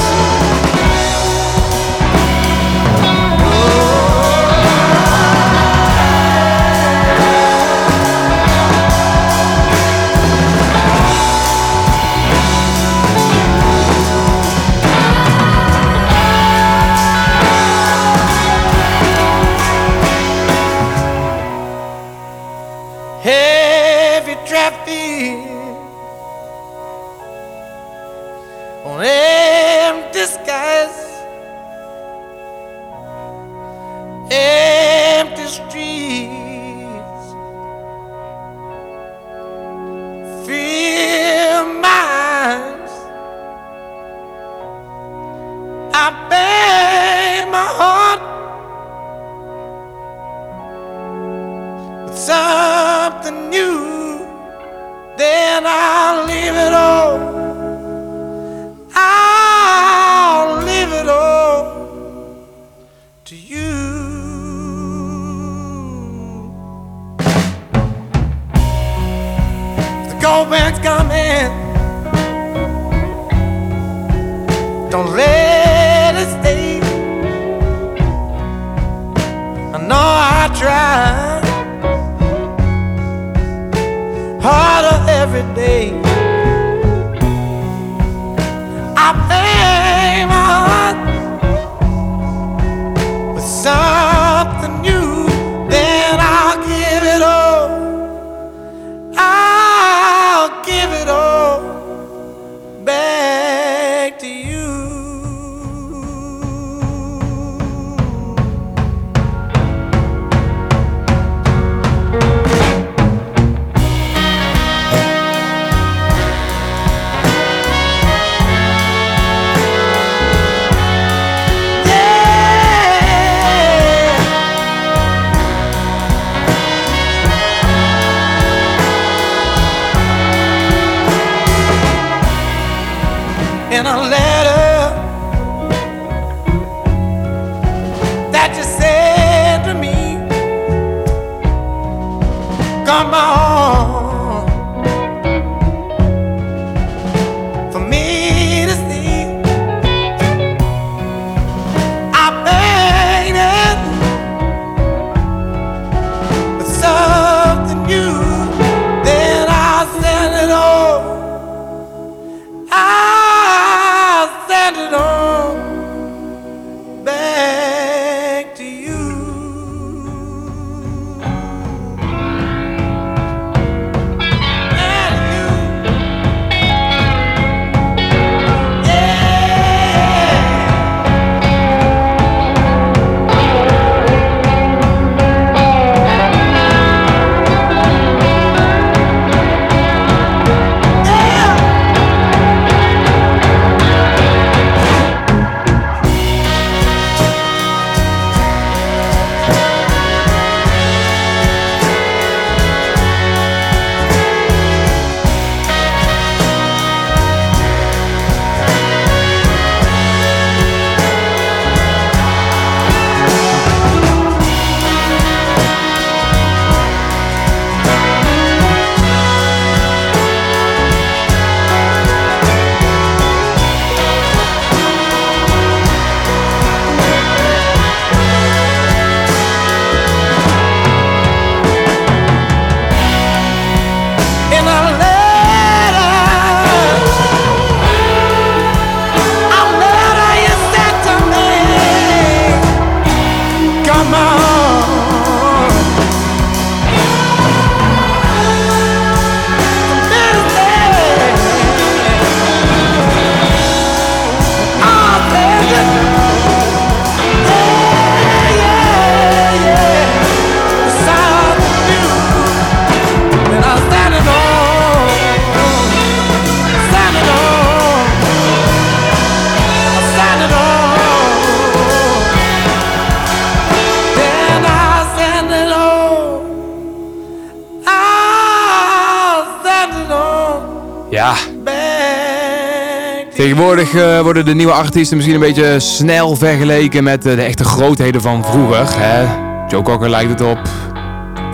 Eh, worden de nieuwe artiesten misschien een beetje snel vergeleken met eh, de echte grootheden van vroeger. Hè? Joe Cocker lijkt het op.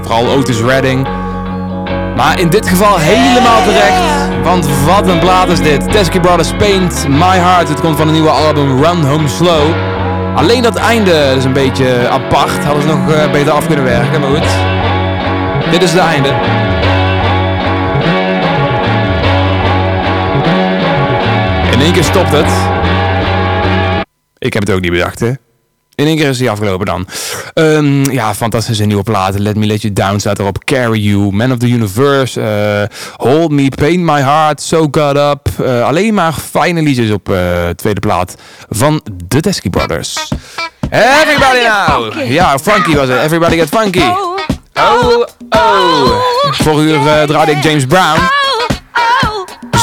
Vooral Otis Redding. Maar in dit geval helemaal terecht. Want wat een plaat is dit. Teskey Brothers Paint My Heart. Het komt van het nieuwe album Run Home Slow. Alleen dat einde is een beetje apart. Hadden ze nog eh, beter af kunnen werken, maar goed. Dit is het einde. Één keer stopt het. Ik heb het ook niet bedacht, hè. In één keer is hij afgelopen dan. Ehm, ja, fantastische nieuwe platen. Let Me Let You Down staat erop. Carry You, Man of the Universe, eh, Hold Me, Paint My Heart, So Got Up. Eh, alleen maar fijne liedjes op eh, tweede plaat van de Teskey Brothers. Everybody now! Ja, Funky was het. Everybody get funky. Oh, oh. Vorig uur draaide ik James Brown.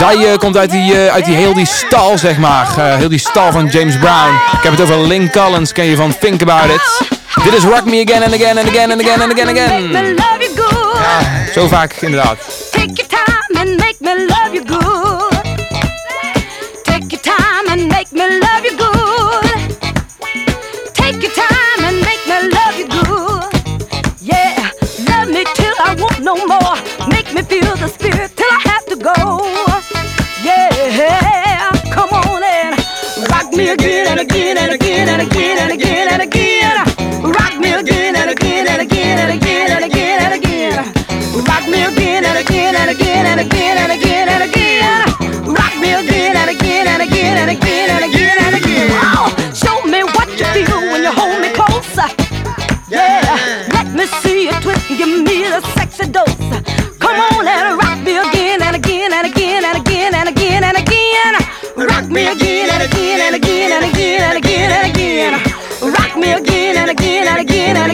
Zij komt uit die, eh, uit die heel die stal, zeg maar. Eh, heel die stal van James Brown. Ik heb het over Link Collins, ken je van Think About It. Dit is Rock Me Again and Again and Again and Again and Again and Again. Ja, zo vaak inderdaad. Take your time and make me love you good. Take your time and make me love you good. Take your time and make me love you good. Yeah, love me till I want no more. Make me feel the spirit again and again and again and again. Rock me again and again and again and again and again and again. Rock me again and again and again and again and again and again. Rock me again and again and again and again and again and again. Show me what you feel when you hold me closer. Yeah, let me see you twist and give me the sexy dose. Come on and rock me again and again and again and again and again and again. Rock me again and again and again.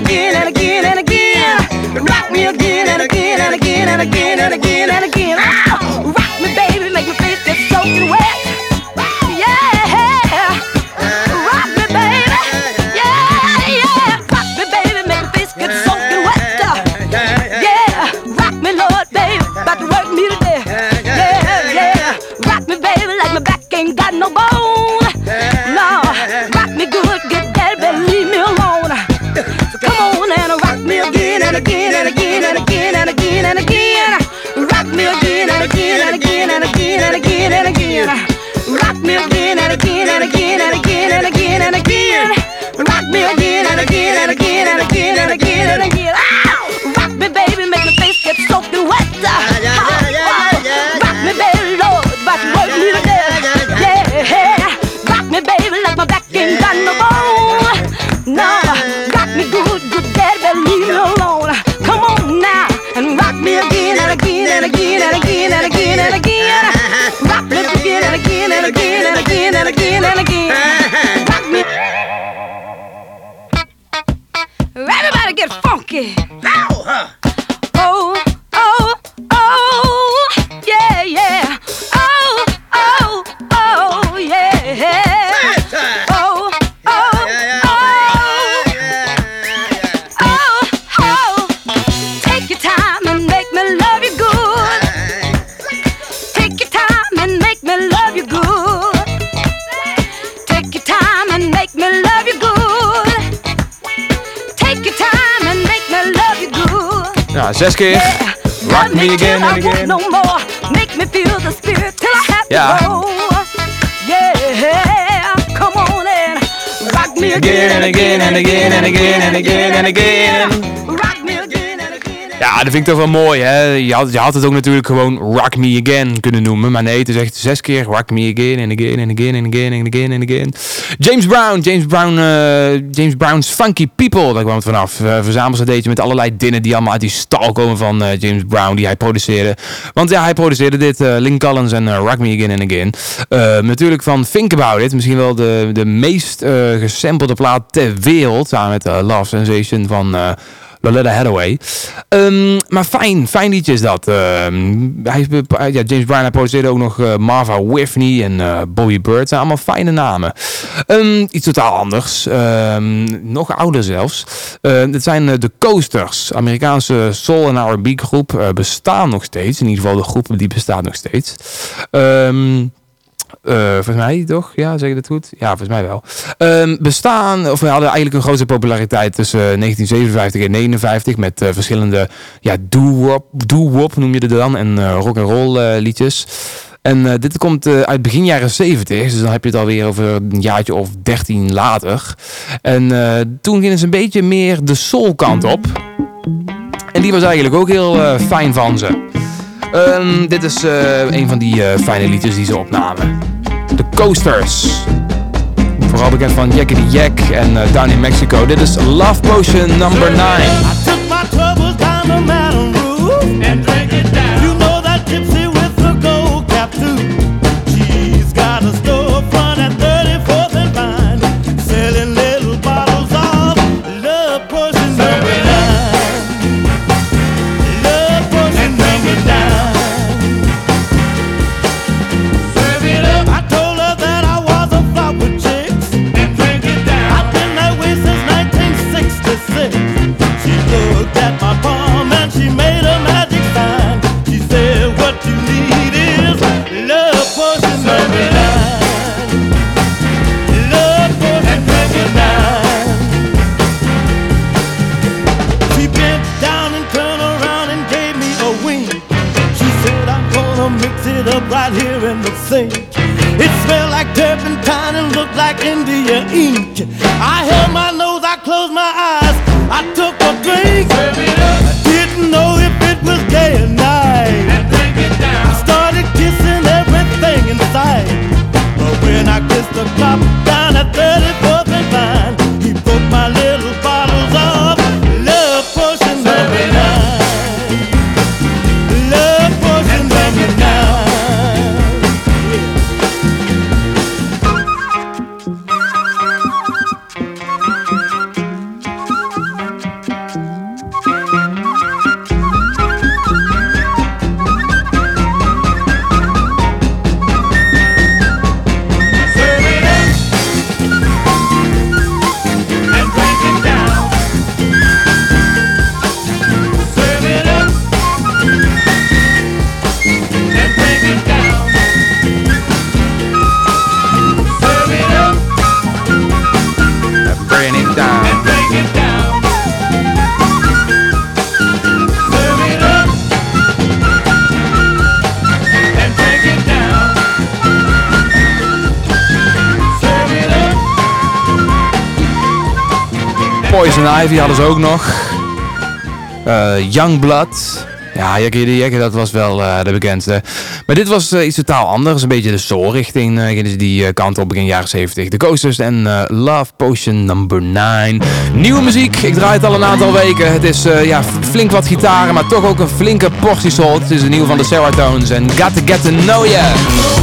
Again and again and again. Rock me again and again and again and again and again and again. Ow! Zes keer. Rock me again and again. no more. Make me feel the spirit till I have Ja. to go. Yeah, come on and rock me Again and again and again and again and again and again. Dat vind ik toch wel mooi, hè. Je had, je had het ook natuurlijk gewoon Rock Me Again kunnen noemen. Maar nee, het is echt zes keer Rock Me Again and again and again and again and again and again. James Brown, James Brown, eh, James Brown's Funky People. Daar kwam het vanaf. Uh, verzamelcd'tje met allerlei dingen die allemaal uit die stal komen van eh, James Brown, die hij produceerde. Want ja, hij produceerde dit, eh Link Collins en eh, Rock Me Again and Again. Eh, natuurlijk van Think About It, misschien wel de, de meest eh gesampelde plaat ter wereld. Samen met eh, Love Sensation van... Loletta Hathaway. Ehm, maar fijn, fijn liedje is dat. Ehm, hij, ja, James Brown hij ook nog eh, Marva Whitney en eh, Bobby Bird. zijn allemaal fijne namen. Ehm, iets totaal anders. Nog ouder zelfs. Dit zijn eh, de Coasters. Amerikaanse soul- en R&B groep. bestaan nog steeds. In ieder geval de groep die bestaat nog steeds. Ehm eh, volgens mij toch? Ja, zeg ik dat goed? Ja, volgens mij wel. Ehm, bestaan, of we hadden eigenlijk een grote populariteit tussen 1957 en 59 met eh, verschillende ja, doo-wop, doo-wop noem je het dan en eh, rock and roll eh, liedjes. En eh, dit komt eh, uit begin jaren 70, dus dan heb je het alweer over een jaartje of 13 later. En eh, toen gingen ze een beetje meer de soul kant op. En die was eigenlijk ook heel eh, fijn van ze. Ehm, dit is eh, een van die eh, fijne liedjes die ze opnamen. De Coasters. Vooral bekend van Yakety Yak en eh, Down in Mexico. Dit is Love Potion number 9. Took my troubles down to Mountain Roof and drank it down. You know that gypsy at my palm and she made a magic sign. She said, What you need is love potion number nine. Love potion number nine. She bent down and turned around and gave me a wink. She said, I'm gonna mix it up right here in the sink. It smelled like turpentine and looked like India ink. I held my nose, I closed my eyes, I took a drink. Ivy hadden ze ook nog. Eh Youngblood. Ja, Jekke de Jekke, dat was wel eh, de bekendste. Maar dit was eh, iets totaal anders. Een beetje de soul richting. gingen ze die kant op begin jaren 70. De Coasters en Love Potion number 9. Nieuwe muziek. Ik draai het al een aantal weken. Het is ja, flink wat gitaren, maar toch ook een flinke portie soul. Het is een nieuwe van de Sarah Tones en Got to Get to Know Ya.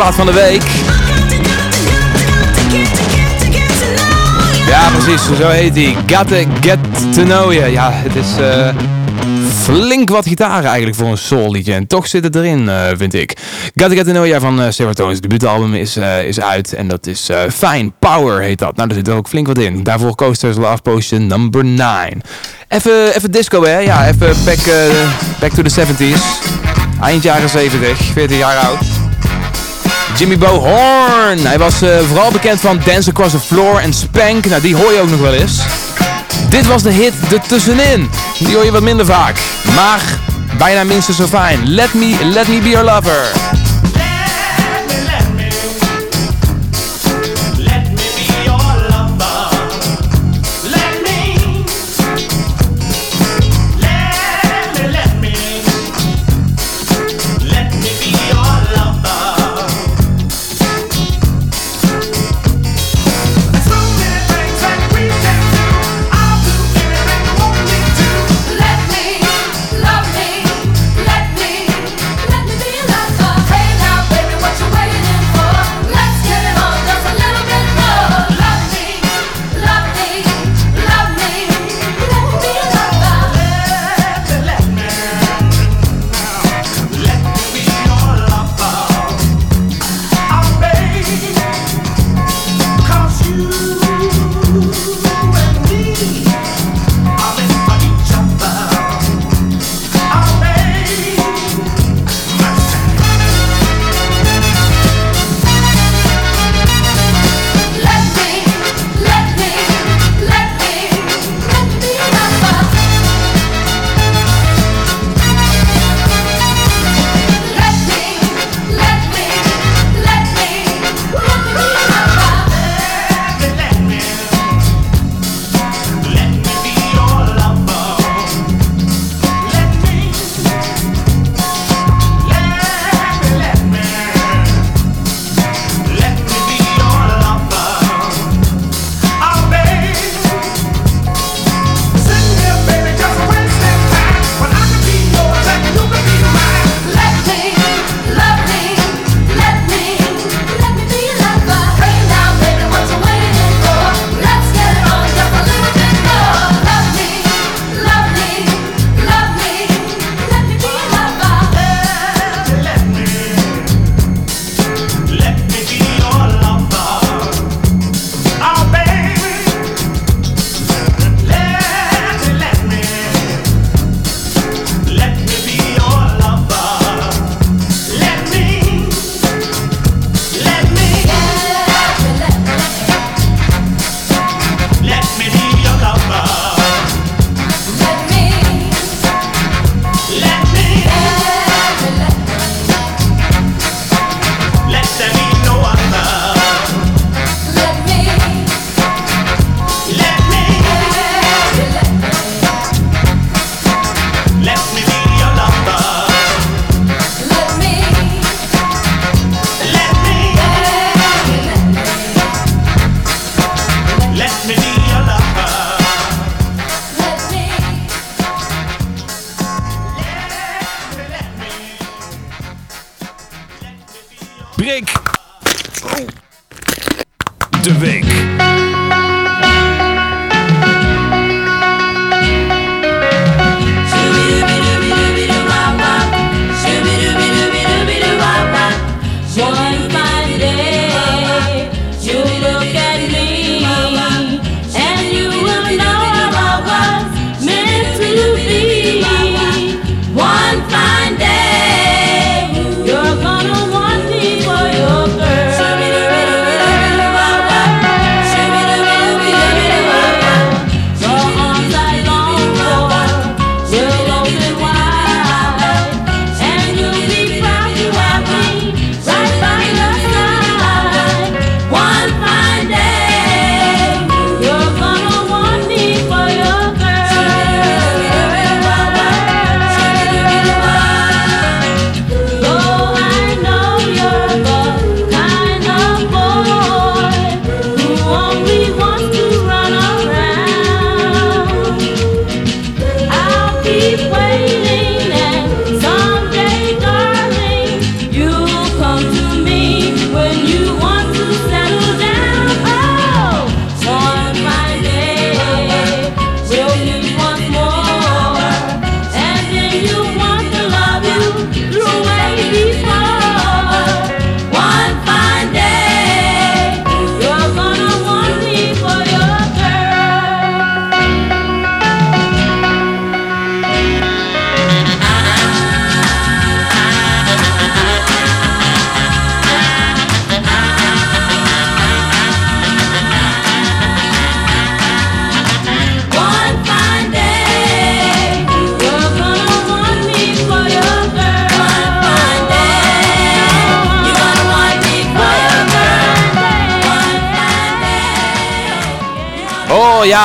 De ex-plaat van de week. Ja, precies. Zo heet hij. Gotta Get To Know You. Ja, het is eh, flink wat gitaren eigenlijk voor een soul liedje. En toch zit het erin, eh, vind ik. Gotta Get To Know You van uh, Tones. Het debuutalbum is, eh, is uit. En dat is eh Fine Power heet dat. Nou, daar zit er ook flink wat in. Daarvoor Coasters Love Potion number 9. Even, even disco, hè? Ja, even back, eh, back to the 70s. Eind jaren 70, 14 jaar oud. Jimmy Bo Horn. Hij was eh, vooral bekend van Dance Across the Floor en Spank. Nou, die hoor je ook nog wel eens. Dit was de hit er tussenin. Die hoor je wat minder vaak. Maar bijna minstens zo fijn. Let me, let me be your lover.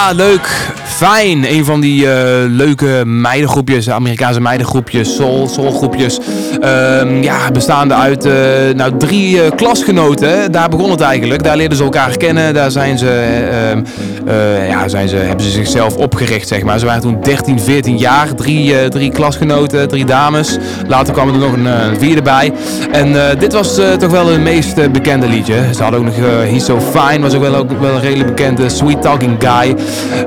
Ja, leuk. Fijn. Een van die eh, leuke meidengroepjes, Amerikaanse meidengroepjes, soul, soulgroepjes. Ehm, ja, bestaande uit eh, nou, drie eh, klasgenoten. Daar begon het eigenlijk. Daar leerden ze elkaar kennen. Daar zijn ze, eh, ehm, eh, ja, zijn ze, hebben ze zichzelf opgericht, zeg maar. Ze waren toen 13, 14 jaar. Drie, drie klasgenoten, drie dames. Later kwam er nog een vierde bij. En dit was toch wel hun meest bekende liedje. Ze hadden ook nog He's So Fine, was ook wel, ook wel een redelijk bekende Sweet Talking Guy.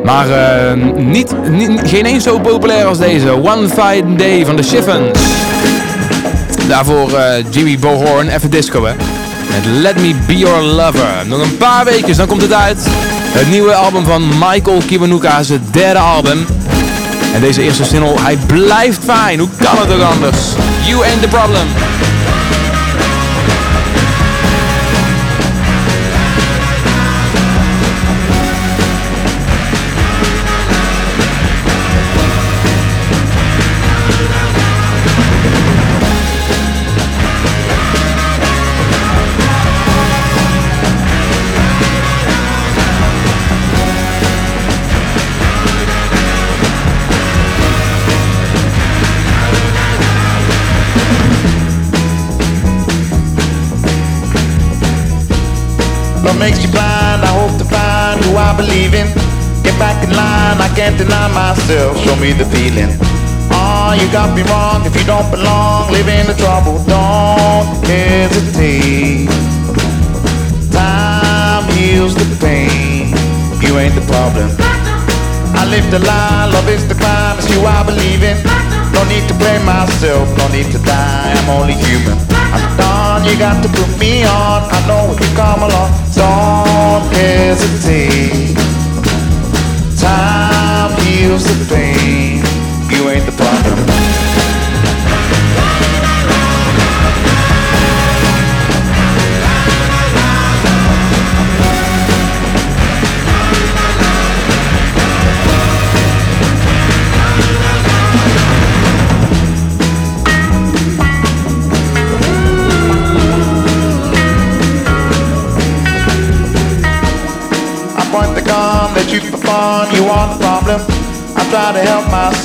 Maar eh, niet, niet, geen eens zo populair als deze. One Fine Day van de Chiffons. Daarvoor eh, Jimmy Bohorn, even disco hè. Met Let Me Be Your Lover. Nog een paar weken, dan komt het uit. Het nieuwe album van Michael Kiwanuka, zijn derde album. En deze eerste single, hij blijft fijn. Hoe kan het ook anders? You ain't the problem. What makes you blind? I hope to find who I believe in. Get back in line, I can't deny myself. Show me the feeling. Oh, you got me wrong. If you don't belong, live in the trouble. Don't hesitate. Time heals the pain. You ain't the problem. I live the lie, love is the crime. It's you I believe in. No need to blame myself, no need to die. I'm only human. I'm done, you got to put me on. I know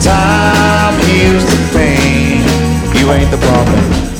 Time heals the pain. You ain't the problem.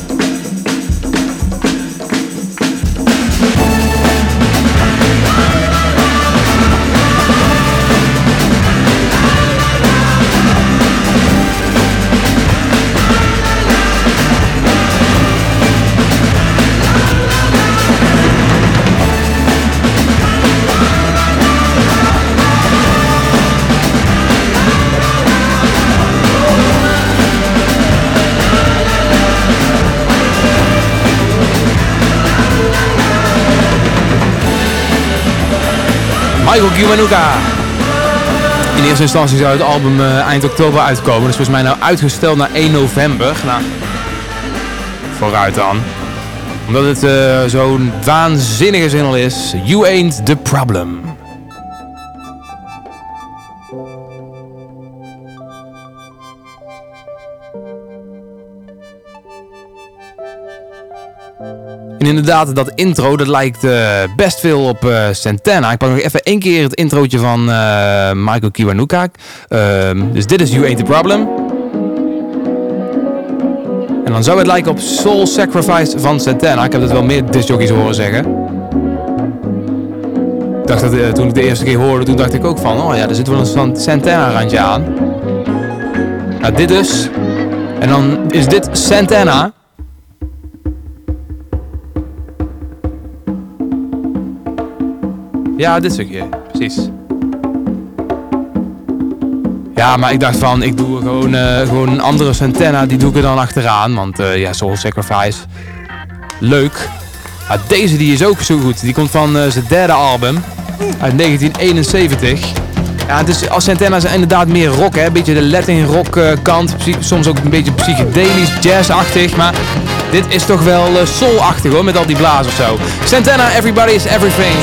Michael Kiwanuka. In eerste instantie zou het album eh, eind oktober uitkomen. Dus volgens mij nou uitgesteld naar 1 november. Nou, vooruit dan. Omdat het eh, zo'n waanzinnige zin al is. You ain't the problem. Dat intro, dat lijkt eh, best veel op Santana. Ik pak nog even één keer het introotje van eh, Michael Kiwanuka. Ehm, dus dit is You Ain't The Problem. En dan zou het lijken op Soul Sacrifice van Santana. Ik heb dat wel meer discjockeys horen zeggen. Ik dacht dat, toen ik de eerste keer hoorde, toen dacht ik ook van... Oh ja, er zit wel een Santana-randje aan. Nou, dit dus. En dan is dit Santana... Ja, dit stukje, precies. Ja, maar ik dacht van, ik doe gewoon, eh, gewoon een andere Santana, die doe ik er dan achteraan. Want eh, ja, Soul Sacrifice, leuk. Maar deze die is ook zo goed. Die komt van eh, zijn derde album, uit 1971. Ja, dus als Santana zijn inderdaad meer rock, hè. Een beetje de Latin rock kant. Soms ook een beetje psychedelisch, jazzachtig. Maar dit is toch wel eh, soul-achtig hoor, met al die blazen of zo. Santana, Everybody is Everything.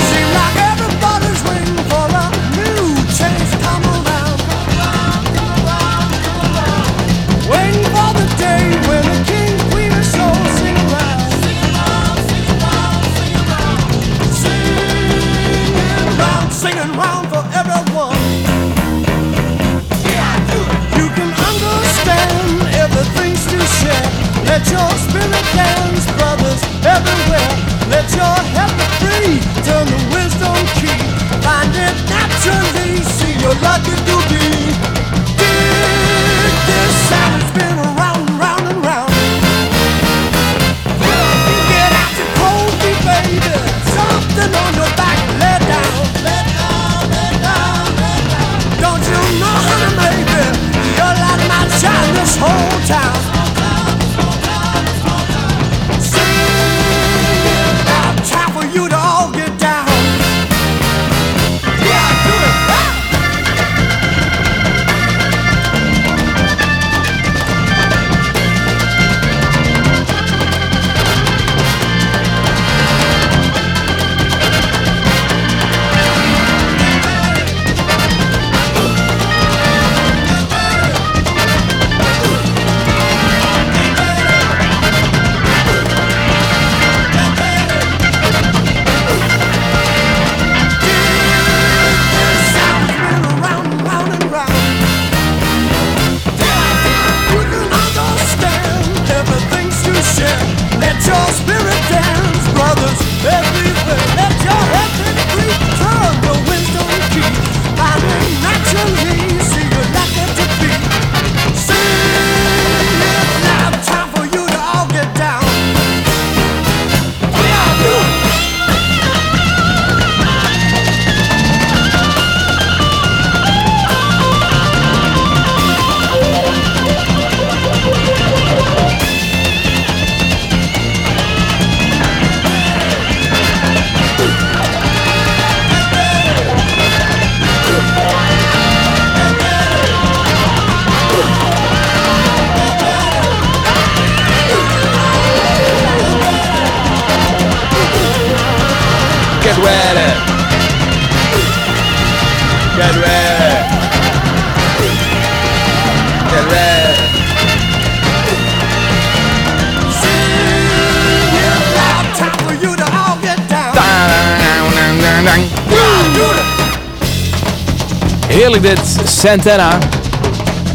Santana.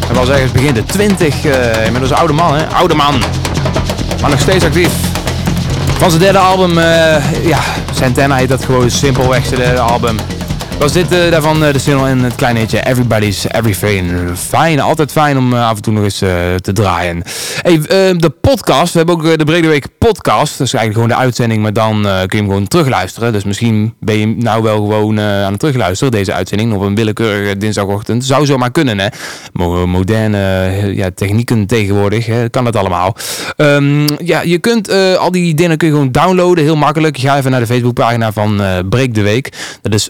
Hij was ergens begin de 20, eh inmiddels oude man hè, oude man. Maar nog steeds actief. Van zijn derde album, eh, ja, Santana heet dat gewoon simpelweg zijn derde album. Was dit eh, daarvan eh, de single en het kleine hitje Everybody's Everything. Fijn, altijd fijn om eh, af en toe nog eens te draaien. De podcast, we hebben ook de Brede Week podcast. Dat is eigenlijk gewoon de uitzending, maar dan kun je hem gewoon terugluisteren. Dus misschien ben je nou wel gewoon aan het terugluisteren, deze uitzending, op een willekeurige dinsdagochtend. Zou zomaar kunnen, hè. Mo- moderne ja, technieken tegenwoordig, hè. kan dat allemaal. Ehm, ja, je kunt al die dingen kun je gewoon downloaden, heel makkelijk. Ga even naar de Facebookpagina van eh Breek de Week. Dat is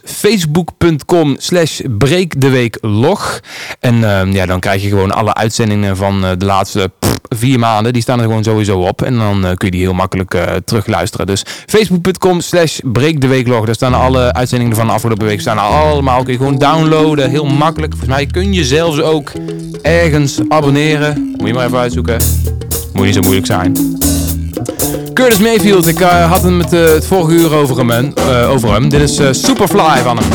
facebook.com slash Breek de Week log. En ehm, ja, dan krijg je gewoon alle uitzendingen van eh, de laatste vier maanden. Die staan er gewoon sowieso op. En dan eh, kun je die heel makkelijk eh, terugluisteren. Dus facebook.com slash Breek de Week log. Daar staan alle uitzendingen van de afgelopen week. Staan allemaal. Kun je gewoon downloaden. Heel makkelijk. Volgens mij kun je zelfs ook ergens abonneren. Moet je maar even uitzoeken. Moet niet zo moeilijk zijn. Curtis Mayfield, ik eh, had hem het, eh, het vorige uur over hem. eh, over hem. Dit is eh, Superfly van hem.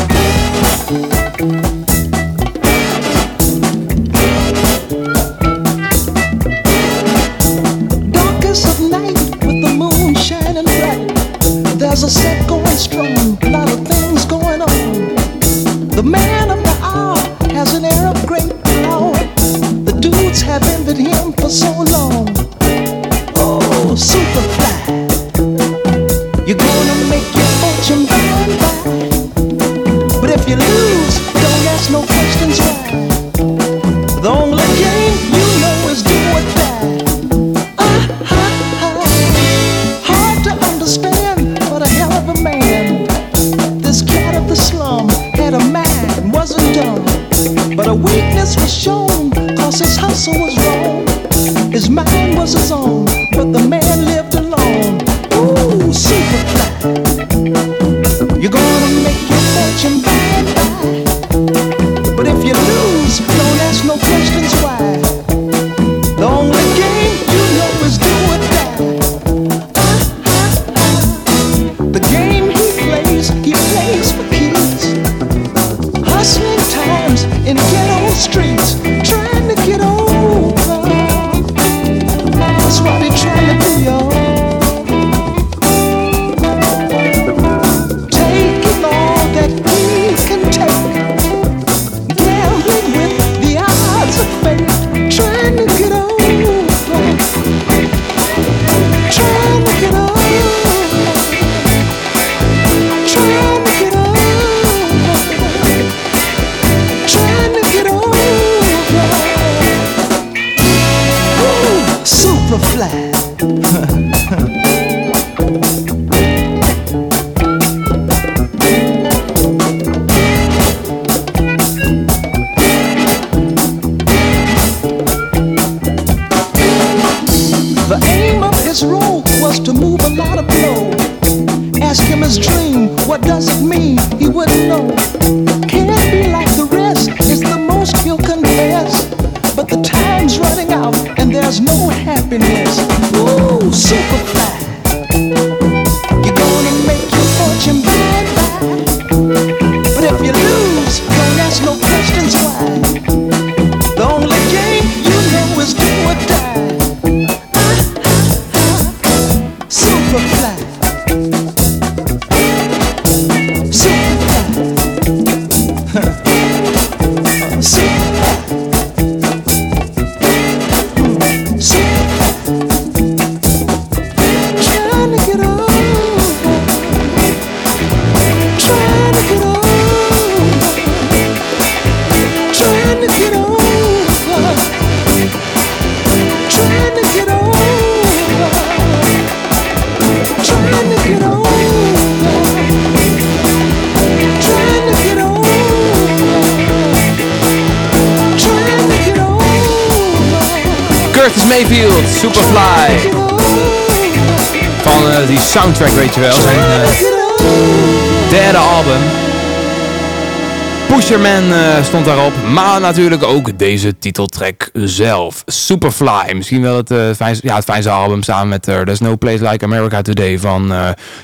Pusherman eh, stond daarop. Maar natuurlijk ook deze titeltrack zelf. Superfly. Misschien wel het, eh, fijnste, ja, het fijnste album samen met eh, There's No Place Like America Today van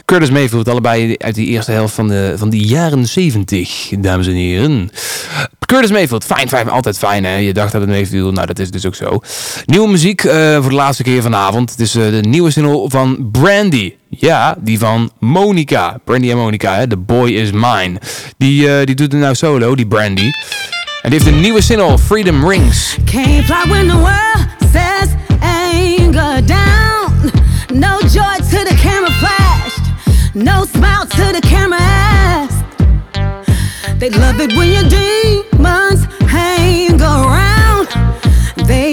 Curtis Mayfield. Allebei uit die eerste helft van de, van de jaren 70, dames en heren. Curtis Mayfield, fijn, fijn, altijd fijn hè. Je dacht dat het meeviel, nou dat is dus ook zo. Nieuwe muziek voor de laatste keer vanavond. Het is de nieuwe single van Brandy. Ja, die van Monica. Brandy en Monica, hè. The Boy Is Mine. Die, eh, die doet het nou solo, die Brandy. En die heeft een nieuwe single, Freedom Rings. Can't fly when the world says anger down. No joy to the camera flashed. No smile to the camera asked. They love it when your demons hang around. They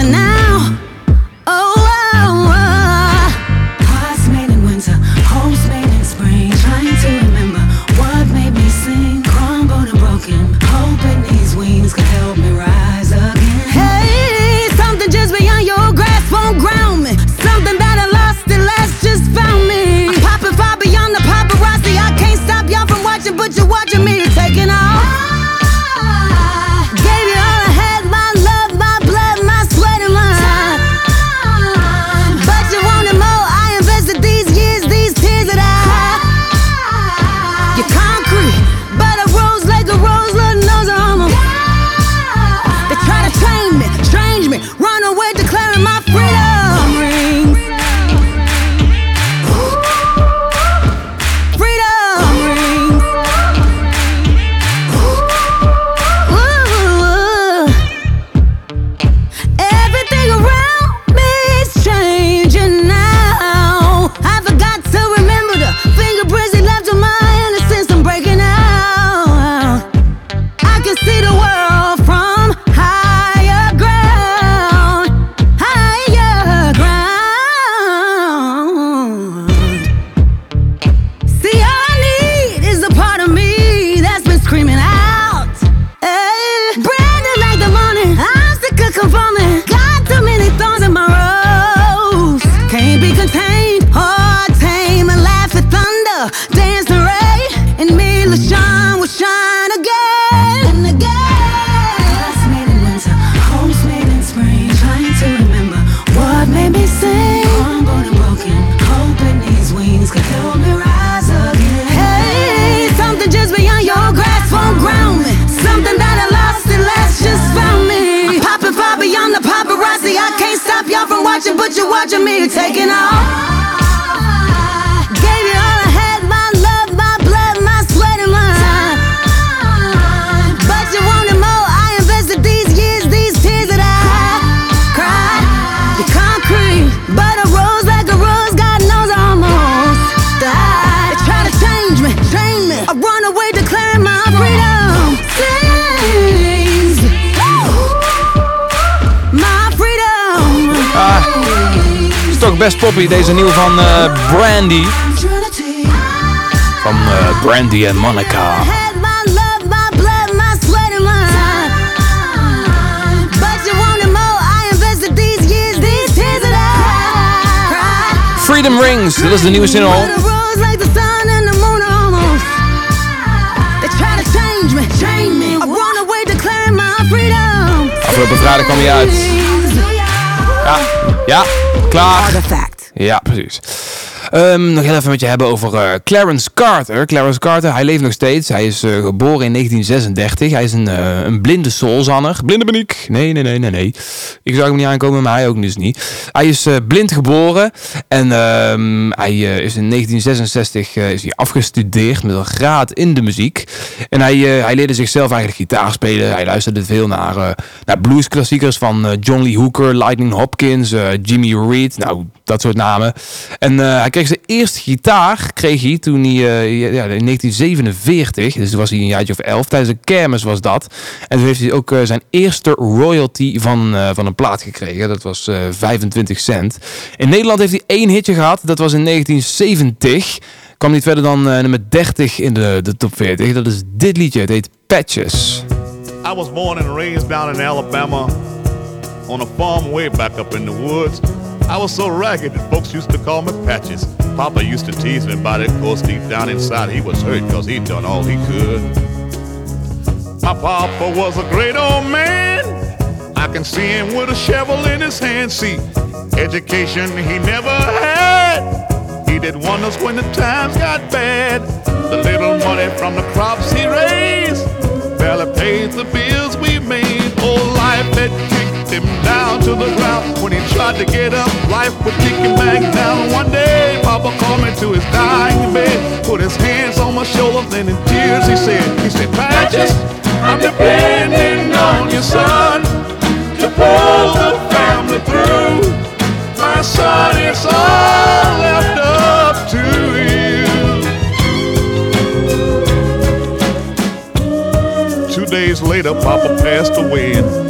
Wiser now. Oh, oh, oh. Hearts made in winter, hopes made in spring. Trying to remember what made me sing. Crumbled and broken, hoping these wings could help me rise again. Hey, something just beyond your grasp won't ground me. Something that I lost and last just found me. I'm popping far beyond the paparazzi. I can't stop y'all from watching, but you're watching me taking off. Watching, but you're watching me taking off. best poppy. Deze nieuwe van uh, Brandy. Van uh, Brandy en Monica. Freedom Rings, Dit is de nieuwe single. Afgelopen vrijdag kwam hij uit. Ja, klaar. Ja, precies. Ehm, nog heel even met je hebben over eh, Clarence Carter. Clarence Carter, hij leeft nog steeds. Hij is eh, geboren in 1936. Hij is een, eh, een blinde soulzanger. Blinde ben ik. Nee, nee, nee, nee, nee. Ik zag hem niet aankomen, maar hij ook dus niet. Hij is blind geboren. En ehm, hij is in 1966 eh, is hij afgestudeerd met een graad in de muziek. En hij, hij leerde zichzelf eigenlijk gitaar spelen. Hij luisterde veel naar, naar bluesklassiekers van John Lee Hooker, Lightning Hopkins, Jimmy Reed. Nou, dat soort namen. En eh, hij kreeg zijn eerste gitaar kreeg hij toen hij eh, ja, in 1947, dus was hij een jaartje of elf, tijdens een kermis was dat. En toen heeft hij ook eh, zijn eerste royalty van, van een plaat gekregen. Dat was eh, 25 cent. In Nederland heeft hij één hitje gehad. Dat was in 1970. Kwam niet verder dan nummer 30 in de, de top 40. Dat is dit liedje. Het heet Patches. I was born and raised down in Alabama on a farm way back up in the woods. I was so ragged that folks used to call me Patches. Papa used to tease me about it, cause deep down inside he was hurt cause he'd done all he could. My papa was a great old man. I can see him with a shovel in his hand. See, education he never had. He did wonders when the times got bad. The little money from the crops he raised barely paid the bills we made. Oh, life had to the ground. When he tried to get up, life would kick him back down. One day, Papa called me to his dying bed, put his hands on my shoulder, then in tears he said, he said, Patches, I'm depending on you, son, to pull the family through. My son, it's all left up to you. Two days later, Papa passed away, and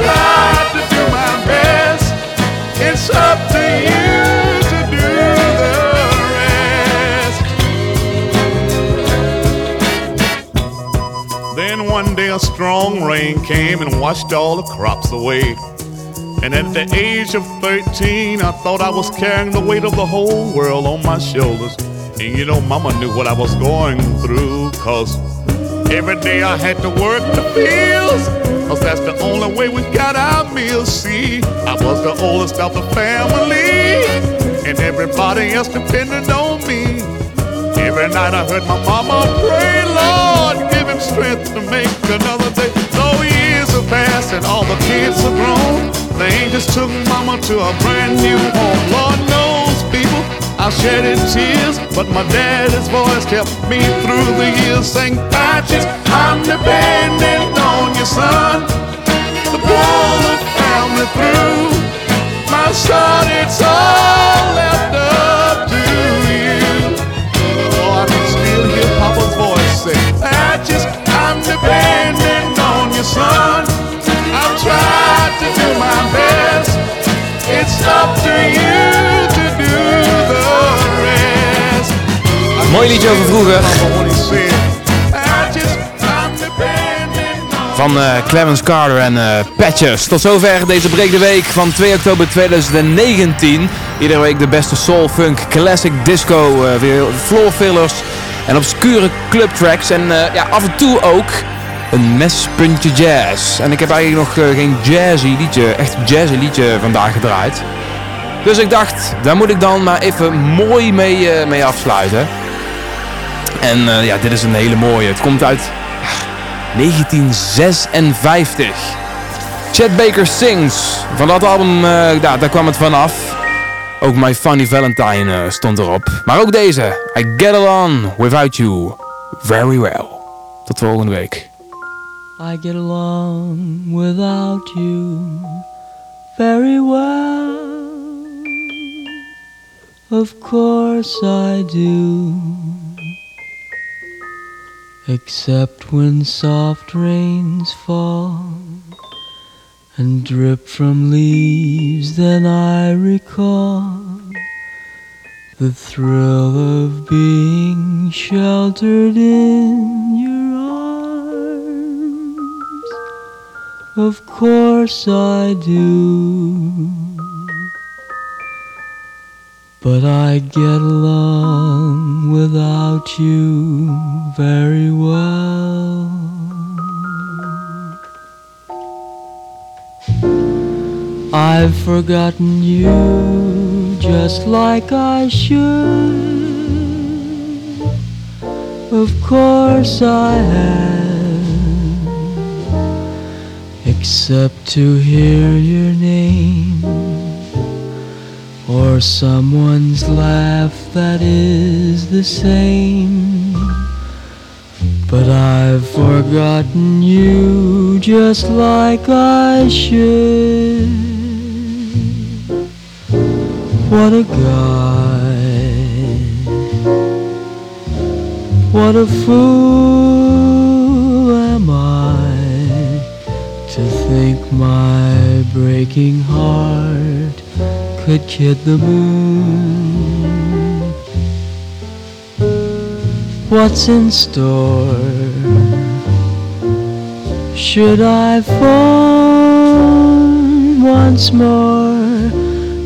To do my best. It's up to you to do the rest. Then one day a strong rain came and washed all the crops away. And at the age of 13, I thought I was carrying the weight of the whole world on my shoulders. And you know, Mama knew what I was going through, cause every day I had to work the fields. Cause that's the only way we got our meals. See, I was the oldest of the family, and everybody else depended on me. Every night I heard my mama pray, Lord, give him strength to make another day. Though years have passed and all the kids are grown, the angels took mama to a brand new home. Lord knows, people, I shedded tears, but my daddy's voice kept me through the years. Saying, Patches, I'm depending on you, son, to pull the family through. My son, it's all left up to you. Oh, I can still hear Papa's voice say, Patches, I'm depending on you, son. I've tried to do my best. It's up to you to do the rest. Mooi liedje over vroeger. Van Clarence Carter en eh, Patches. Tot zover deze Breek de Week van 2 oktober 2019. Iedere week de beste soul, funk, classic disco, weer floor fillers en obscure clubtracks. En eh, ja, af en toe ook een mespuntje jazz. En ik heb eigenlijk nog geen jazzy liedje, echt jazzy liedje vandaag gedraaid. Dus ik dacht, daar moet ik dan maar even mooi mee, mee afsluiten. En ja, dit is een hele mooie. Het komt uit 1956. Chet Baker Sings. Van dat album, eh, ja, daar kwam het vanaf. Ook My Funny Valentine eh, stond erop. Maar ook deze. I Get Along Without You Very Well. Tot volgende week. I get along without you very well. Of course I do. Except when soft rains fall and drip from leaves, then I recall the thrill of being sheltered in your arms. Of course I do. But I get along without you very well. I've forgotten you just like I should. Of course I have, except to hear your name or someone's laugh that is the same. But I've forgotten you just like I should. What a guy. What a fool am I to think my breaking heart could kid the moon. What's in store? Should I fall once more?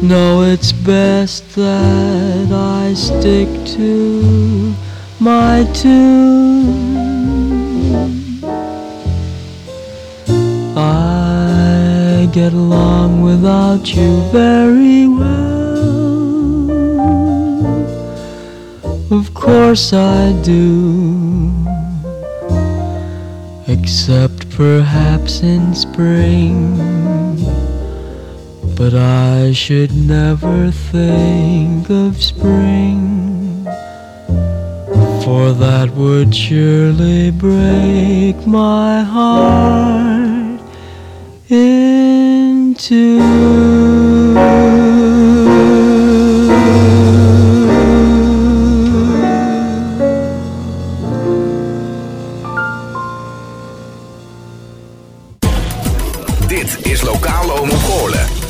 No, it's best that I stick to my tune. Get along without you very well. Of course I do. Except perhaps in spring. But I should never think of spring, for that would surely break my heart in do.